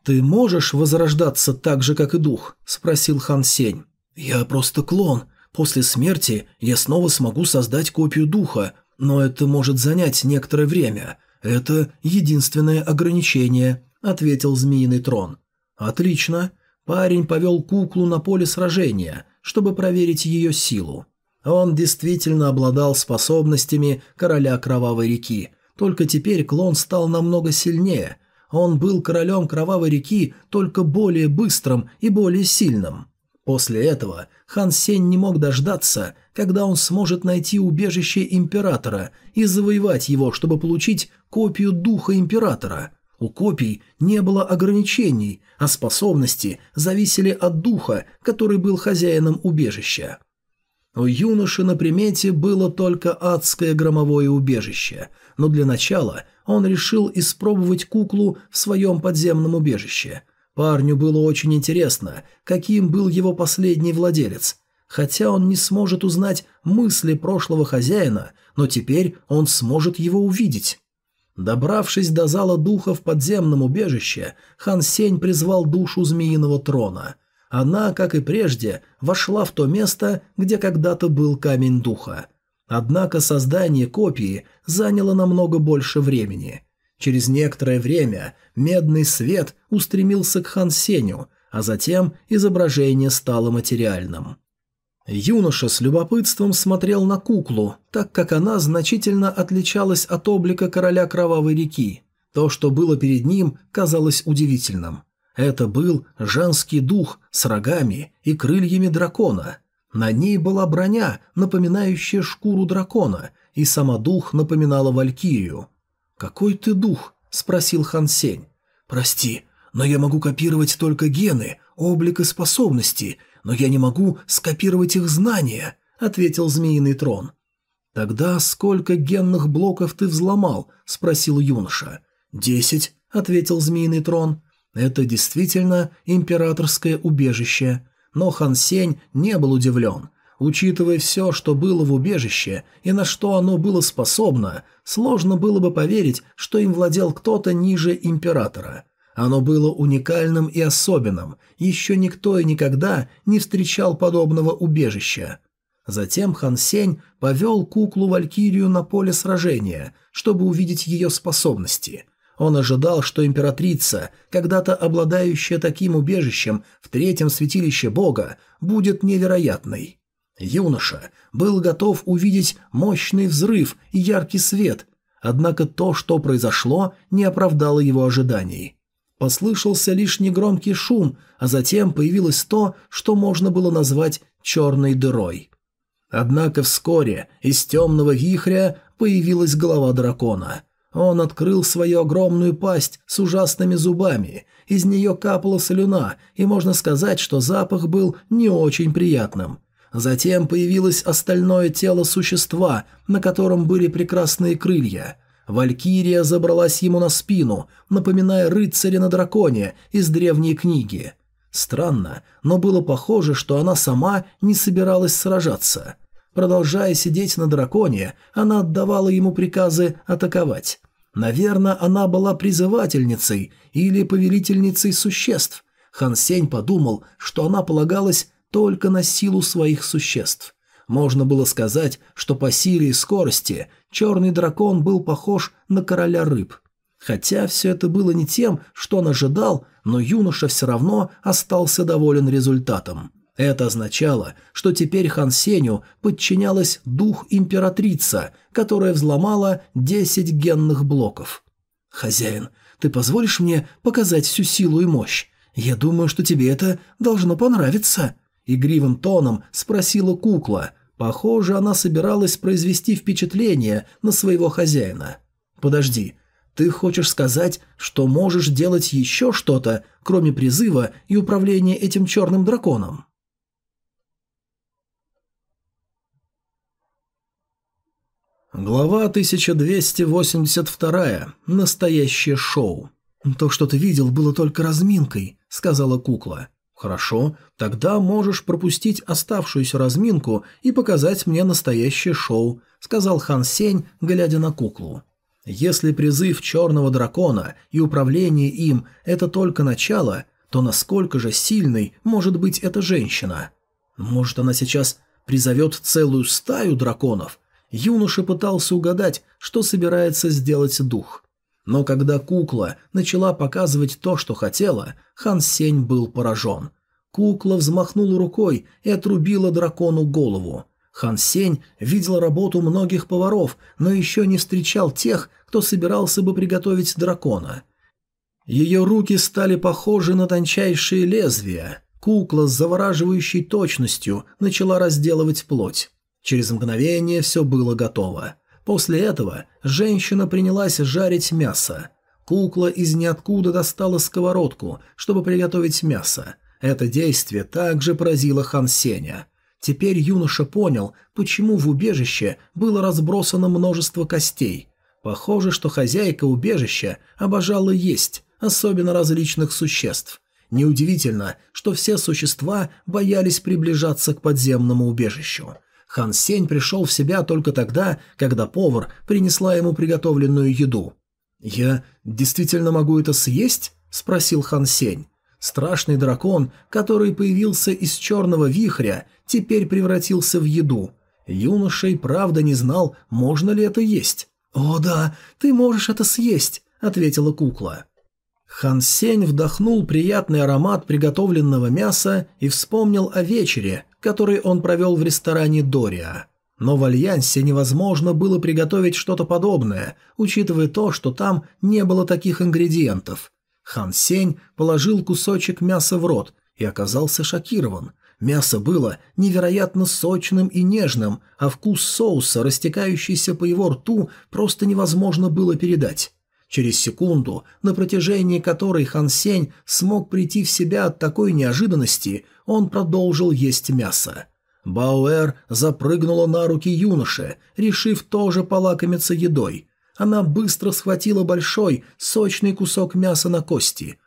«Ты можешь возрождаться так же, как и дух?» – спросил Хан Сень. «Я просто клон. После смерти я снова смогу создать копию духа, но это может занять некоторое время. Это единственное ограничение», – ответил Змеиный Трон. «Отлично». Парень повел куклу на поле сражения, чтобы проверить ее силу. Он действительно обладал способностями короля Кровавой реки, только теперь клон стал намного сильнее – он был королем Кровавой реки, только более быстрым и более сильным. После этого Хан Сень не мог дождаться, когда он сможет найти убежище Императора и завоевать его, чтобы получить копию Духа Императора. У копий не было ограничений, а способности зависели от Духа, который был хозяином убежища. У юноши на примете было только адское громовое убежище, но для начала он решил испробовать куклу в своем подземном убежище. Парню было очень интересно, каким был его последний владелец. Хотя он не сможет узнать мысли прошлого хозяина, но теперь он сможет его увидеть. Добравшись до зала духа в подземном убежище, Хан Сень призвал душу змеиного трона. Она, как и прежде, вошла в то место, где когда-то был камень духа. Однако создание копии заняло намного больше времени. Через некоторое время медный свет устремился к Хан Сеню, а затем изображение стало материальным. Юноша с любопытством смотрел на куклу, так как она значительно отличалась от облика короля Кровавой реки. То, что было перед ним, казалось удивительным. Это был женский дух с рогами и крыльями дракона – на ней была броня, напоминающая шкуру дракона, и сама дух напоминала валькирию. «Какой ты дух?» – спросил Хан Сень. «Прости, но я могу копировать только гены, облик и способности, но я не могу скопировать их знания», – ответил Змеиный Трон. «Тогда сколько генных блоков ты взломал?» – спросил юноша. «Десять», – ответил Змеиный Трон. «Это действительно императорское убежище но Хан Сень не был удивлен. Учитывая все, что было в убежище и на что оно было способно, сложно было бы поверить, что им владел кто-то ниже императора. Оно было уникальным и особенным, еще никто и никогда не встречал подобного убежища. Затем Хан Сень повел куклу-валькирию на поле сражения, чтобы увидеть ее способности – он ожидал, что императрица, когда-то обладающая таким убежищем в третьем святилище бога, будет невероятной. Юноша был готов увидеть мощный взрыв и яркий свет, однако то, что произошло, не оправдало его ожиданий. Послышался лишь негромкий шум, а затем появилось то, что можно было назвать черной дырой. Однако вскоре из темного вихря появилась голова дракона – он открыл свою огромную пасть с ужасными зубами. Из нее капала слюна, и можно сказать, что запах был не очень приятным. Затем появилось остальное тело существа, на котором были прекрасные крылья. Валькирия забралась ему на спину, напоминая рыцаря на драконе из древней книги. Странно, но было похоже, что она сама не собиралась сражаться. Продолжая сидеть на драконе, она отдавала ему приказы атаковать. Наверное, она была призывательницей или повелительницей существ. Хан Сень подумал, что она полагалась только на силу своих существ. Можно было сказать, что по силе и скорости черный дракон был похож на короля рыб. Хотя все это было не тем, что он ожидал, но юноша все равно остался доволен результатом. Это означало, что теперь Хан Сеню подчинялась дух императрица, которая взломала 10 генных блоков. «Хозяин, ты позволишь мне показать всю силу и мощь? Я думаю, что тебе это должно понравиться», — игривым тоном спросила кукла. Похоже, она собиралась произвести впечатление на своего хозяина. «Подожди, ты хочешь сказать, что можешь делать еще что-то, кроме призыва и управления этим черным драконом?» Глава 1282. Настоящее шоу. «То, что ты видел, было только разминкой», — сказала кукла. «Хорошо, тогда можешь пропустить оставшуюся разминку и показать мне настоящее шоу», — сказал Хан Сень, глядя на куклу. Если призыв черного дракона и управление им – это только начало, то насколько же сильной может быть эта женщина? Может, она сейчас призовет целую стаю драконов? Юноша пытался угадать, что собирается сделать дух. Но когда кукла начала показывать то, что хотела, Хан Сень был поражен. Кукла взмахнула рукой и отрубила дракону голову. Хан Сень видел работу многих поваров, но еще не встречал тех, кто собирался бы приготовить дракона. Ее руки стали похожи на тончайшие лезвия. Кукла с завораживающей точностью начала разделывать плоть. Через мгновение все было готово. После этого женщина принялась жарить мясо. Кукла из ниоткуда достала сковородку, чтобы приготовить мясо. Это действие также поразило Хан Сеня. Теперь юноша понял, почему в убежище было разбросано множество костей. Похоже, что хозяйка убежища обожала есть, особенно различных существ. Неудивительно, что все существа боялись приближаться к подземному убежищу. Хан Сень пришел в себя только тогда, когда повар принесла ему приготовленную еду. «Я действительно могу это съесть?» – спросил Хан Сень. Страшный дракон, который появился из черного вихря, теперь превратился в еду. Юноша и правда не знал, можно ли это есть. «О да, ты можешь это съесть», – ответила кукла. Хан Сень вдохнул приятный аромат приготовленного мяса и вспомнил о вечере, который он провел в ресторане Дориа. Но в Альянсе невозможно было приготовить что-то подобное, учитывая то, что там не было таких ингредиентов. Хан Сень положил кусочек мяса в рот и оказался шокирован. Мясо было невероятно сочным и нежным, а вкус соуса, растекающийся по его рту, просто невозможно было передать. Через секунду, на протяжении которой Хан Сень смог прийти в себя от такой неожиданности, он продолжил есть мясо. Бауэр запрыгнула на руки юноши, решив тоже полакомиться едой. Она быстро схватила большой, сочный кусок мяса на кости.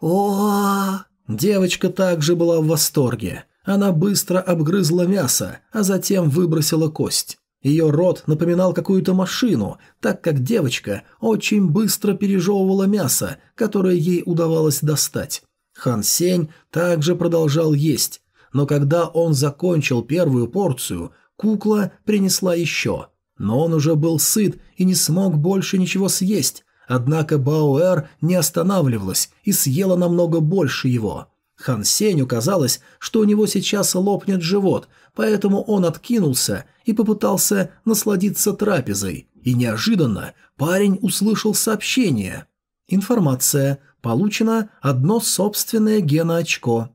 о Девочка также была в восторге. Она быстро обгрызла мясо, а затем выбросила кость. Ее рот напоминал какую-то машину, так как девочка очень быстро пережевывала мясо, которое ей удавалось достать. Хан Сень также продолжал есть, но когда он закончил первую порцию, кукла принесла еще. Но он уже был сыт и не смог больше ничего съесть, однако Баоэр не останавливалась и съела намного больше его. Хан Сенью казалось, что у него сейчас лопнет живот, поэтому он откинулся и попытался насладиться трапезой, и неожиданно парень услышал сообщение. Информация. Получено одно собственное геноочко.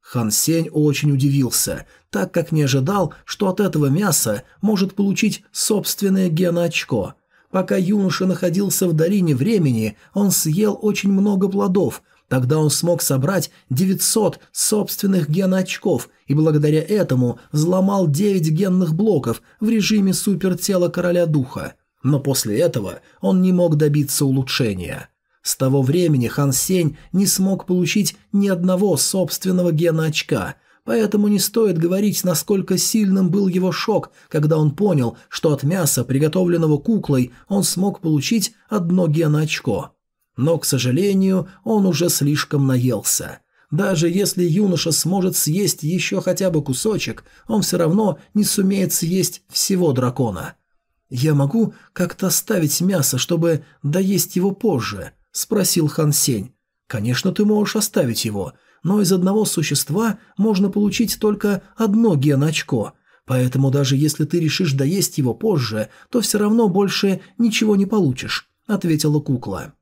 Хан Сень очень удивился, так как не ожидал, что от этого мяса может получить собственное геноочко. Пока юноша находился в долине времени, он съел очень много плодов – Тогда он смог собрать 900 собственных геноочков и благодаря этому взломал 9 генных блоков в режиме супертела короля духа. Но после этого он не мог добиться улучшения. С того времени Хан Сень не смог получить ни одного собственного геноочка, поэтому не стоит говорить, насколько сильным был его шок, когда он понял, что от мяса, приготовленного куклой, он смог получить одно геноочко. Но, к сожалению, он уже слишком наелся. Даже если юноша сможет съесть еще хотя бы кусочек, он все равно не сумеет съесть всего дракона. «Я могу как-то оставить мясо, чтобы доесть его позже?» – спросил Хан Сень. «Конечно, ты можешь оставить его, но из одного существа можно получить только одно геноочко, поэтому даже если ты решишь доесть его позже, то все равно больше ничего не получишь», – ответила кукла.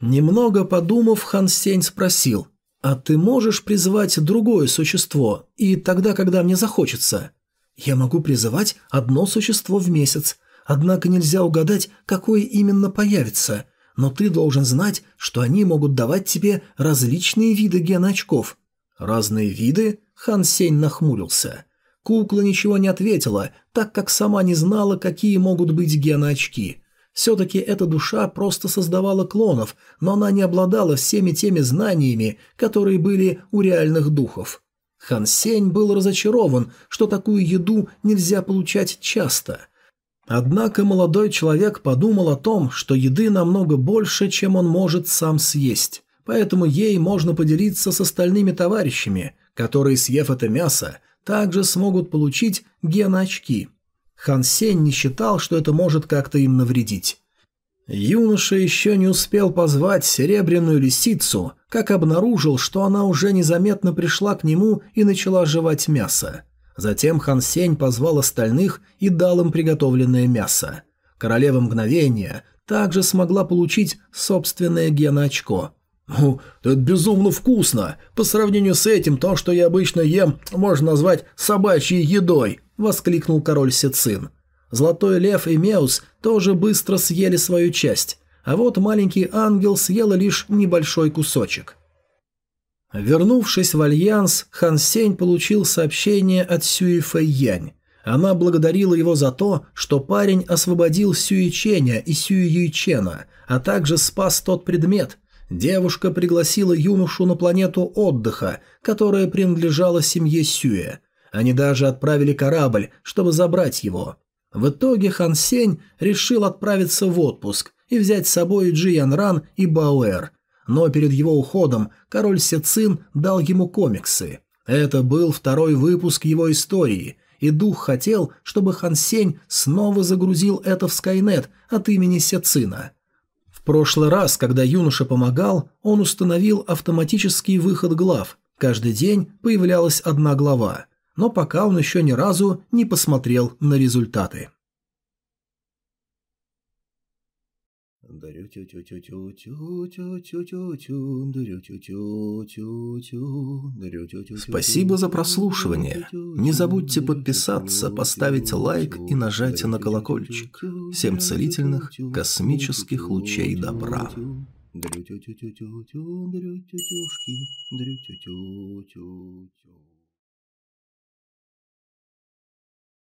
Немного подумав, Хан Сень спросил, «А ты можешь призывать другое существо, и тогда, когда мне захочется?» «Я могу призывать одно существо в месяц, однако нельзя угадать, какое именно появится, но ты должен знать, что они могут давать тебе различные виды геноочков». «Разные виды?» – Хан Сень нахмурился. Кукла ничего не ответила, так как сама не знала, какие могут быть геноочки – все-таки эта душа просто создавала клонов, но она не обладала всеми теми знаниями, которые были у реальных духов. Хан Сень был разочарован, что такую еду нельзя получать часто. Однако молодой человек подумал о том, что еды намного больше, чем он может сам съесть, поэтому ей можно поделиться с остальными товарищами, которые, съев это мясо, также смогут получить ген-очки. Хан Сень не считал, что это может как-то им навредить. Юноша еще не успел позвать серебряную лисицу, как обнаружил, что она уже незаметно пришла к нему и начала жевать мясо. Затем Хан Сень позвал остальных и дал им приготовленное мясо. Королева мгновения также смогла получить собственное геноочко. «Ну, это безумно вкусно! По сравнению с этим, то, что я обычно ем, можно назвать собачьей едой!» – воскликнул король Сицин. Золотой лев и Меус тоже быстро съели свою часть, а вот маленький ангел съела лишь небольшой кусочек. Вернувшись в Альянс, Хан Сень получил сообщение от Сюи Фэйянь. Она благодарила его за то, что парень освободил Сюи Ченя и Сюи Юйчена, а также спас тот предмет. Девушка пригласила юношу на планету отдыха, которая принадлежала семье Сюэ. Они даже отправили корабль, чтобы забрать его. В итоге Хан Сень решил отправиться в отпуск и взять с собой Джи Ян Ран и Бауэр, но перед его уходом король Сецин дал ему комиксы. Это был второй выпуск его истории, и дух хотел, чтобы Хан Сень снова загрузил это в Скайнет от имени Сецина. В прошлый раз, когда юноша помогал, он установил автоматический выход глав. Каждый день появлялась одна глава, но пока он еще ни разу не посмотрел на результаты. Спасибо за прослушивание. Не забудьте подписаться, поставить лайк и нажать на колокольчик. Всем целительных космических лучей добра. Дрю-тю-тю-тю-тю-тю, дрю-тю-тюшки, дрю-тю-тю-тю-тю.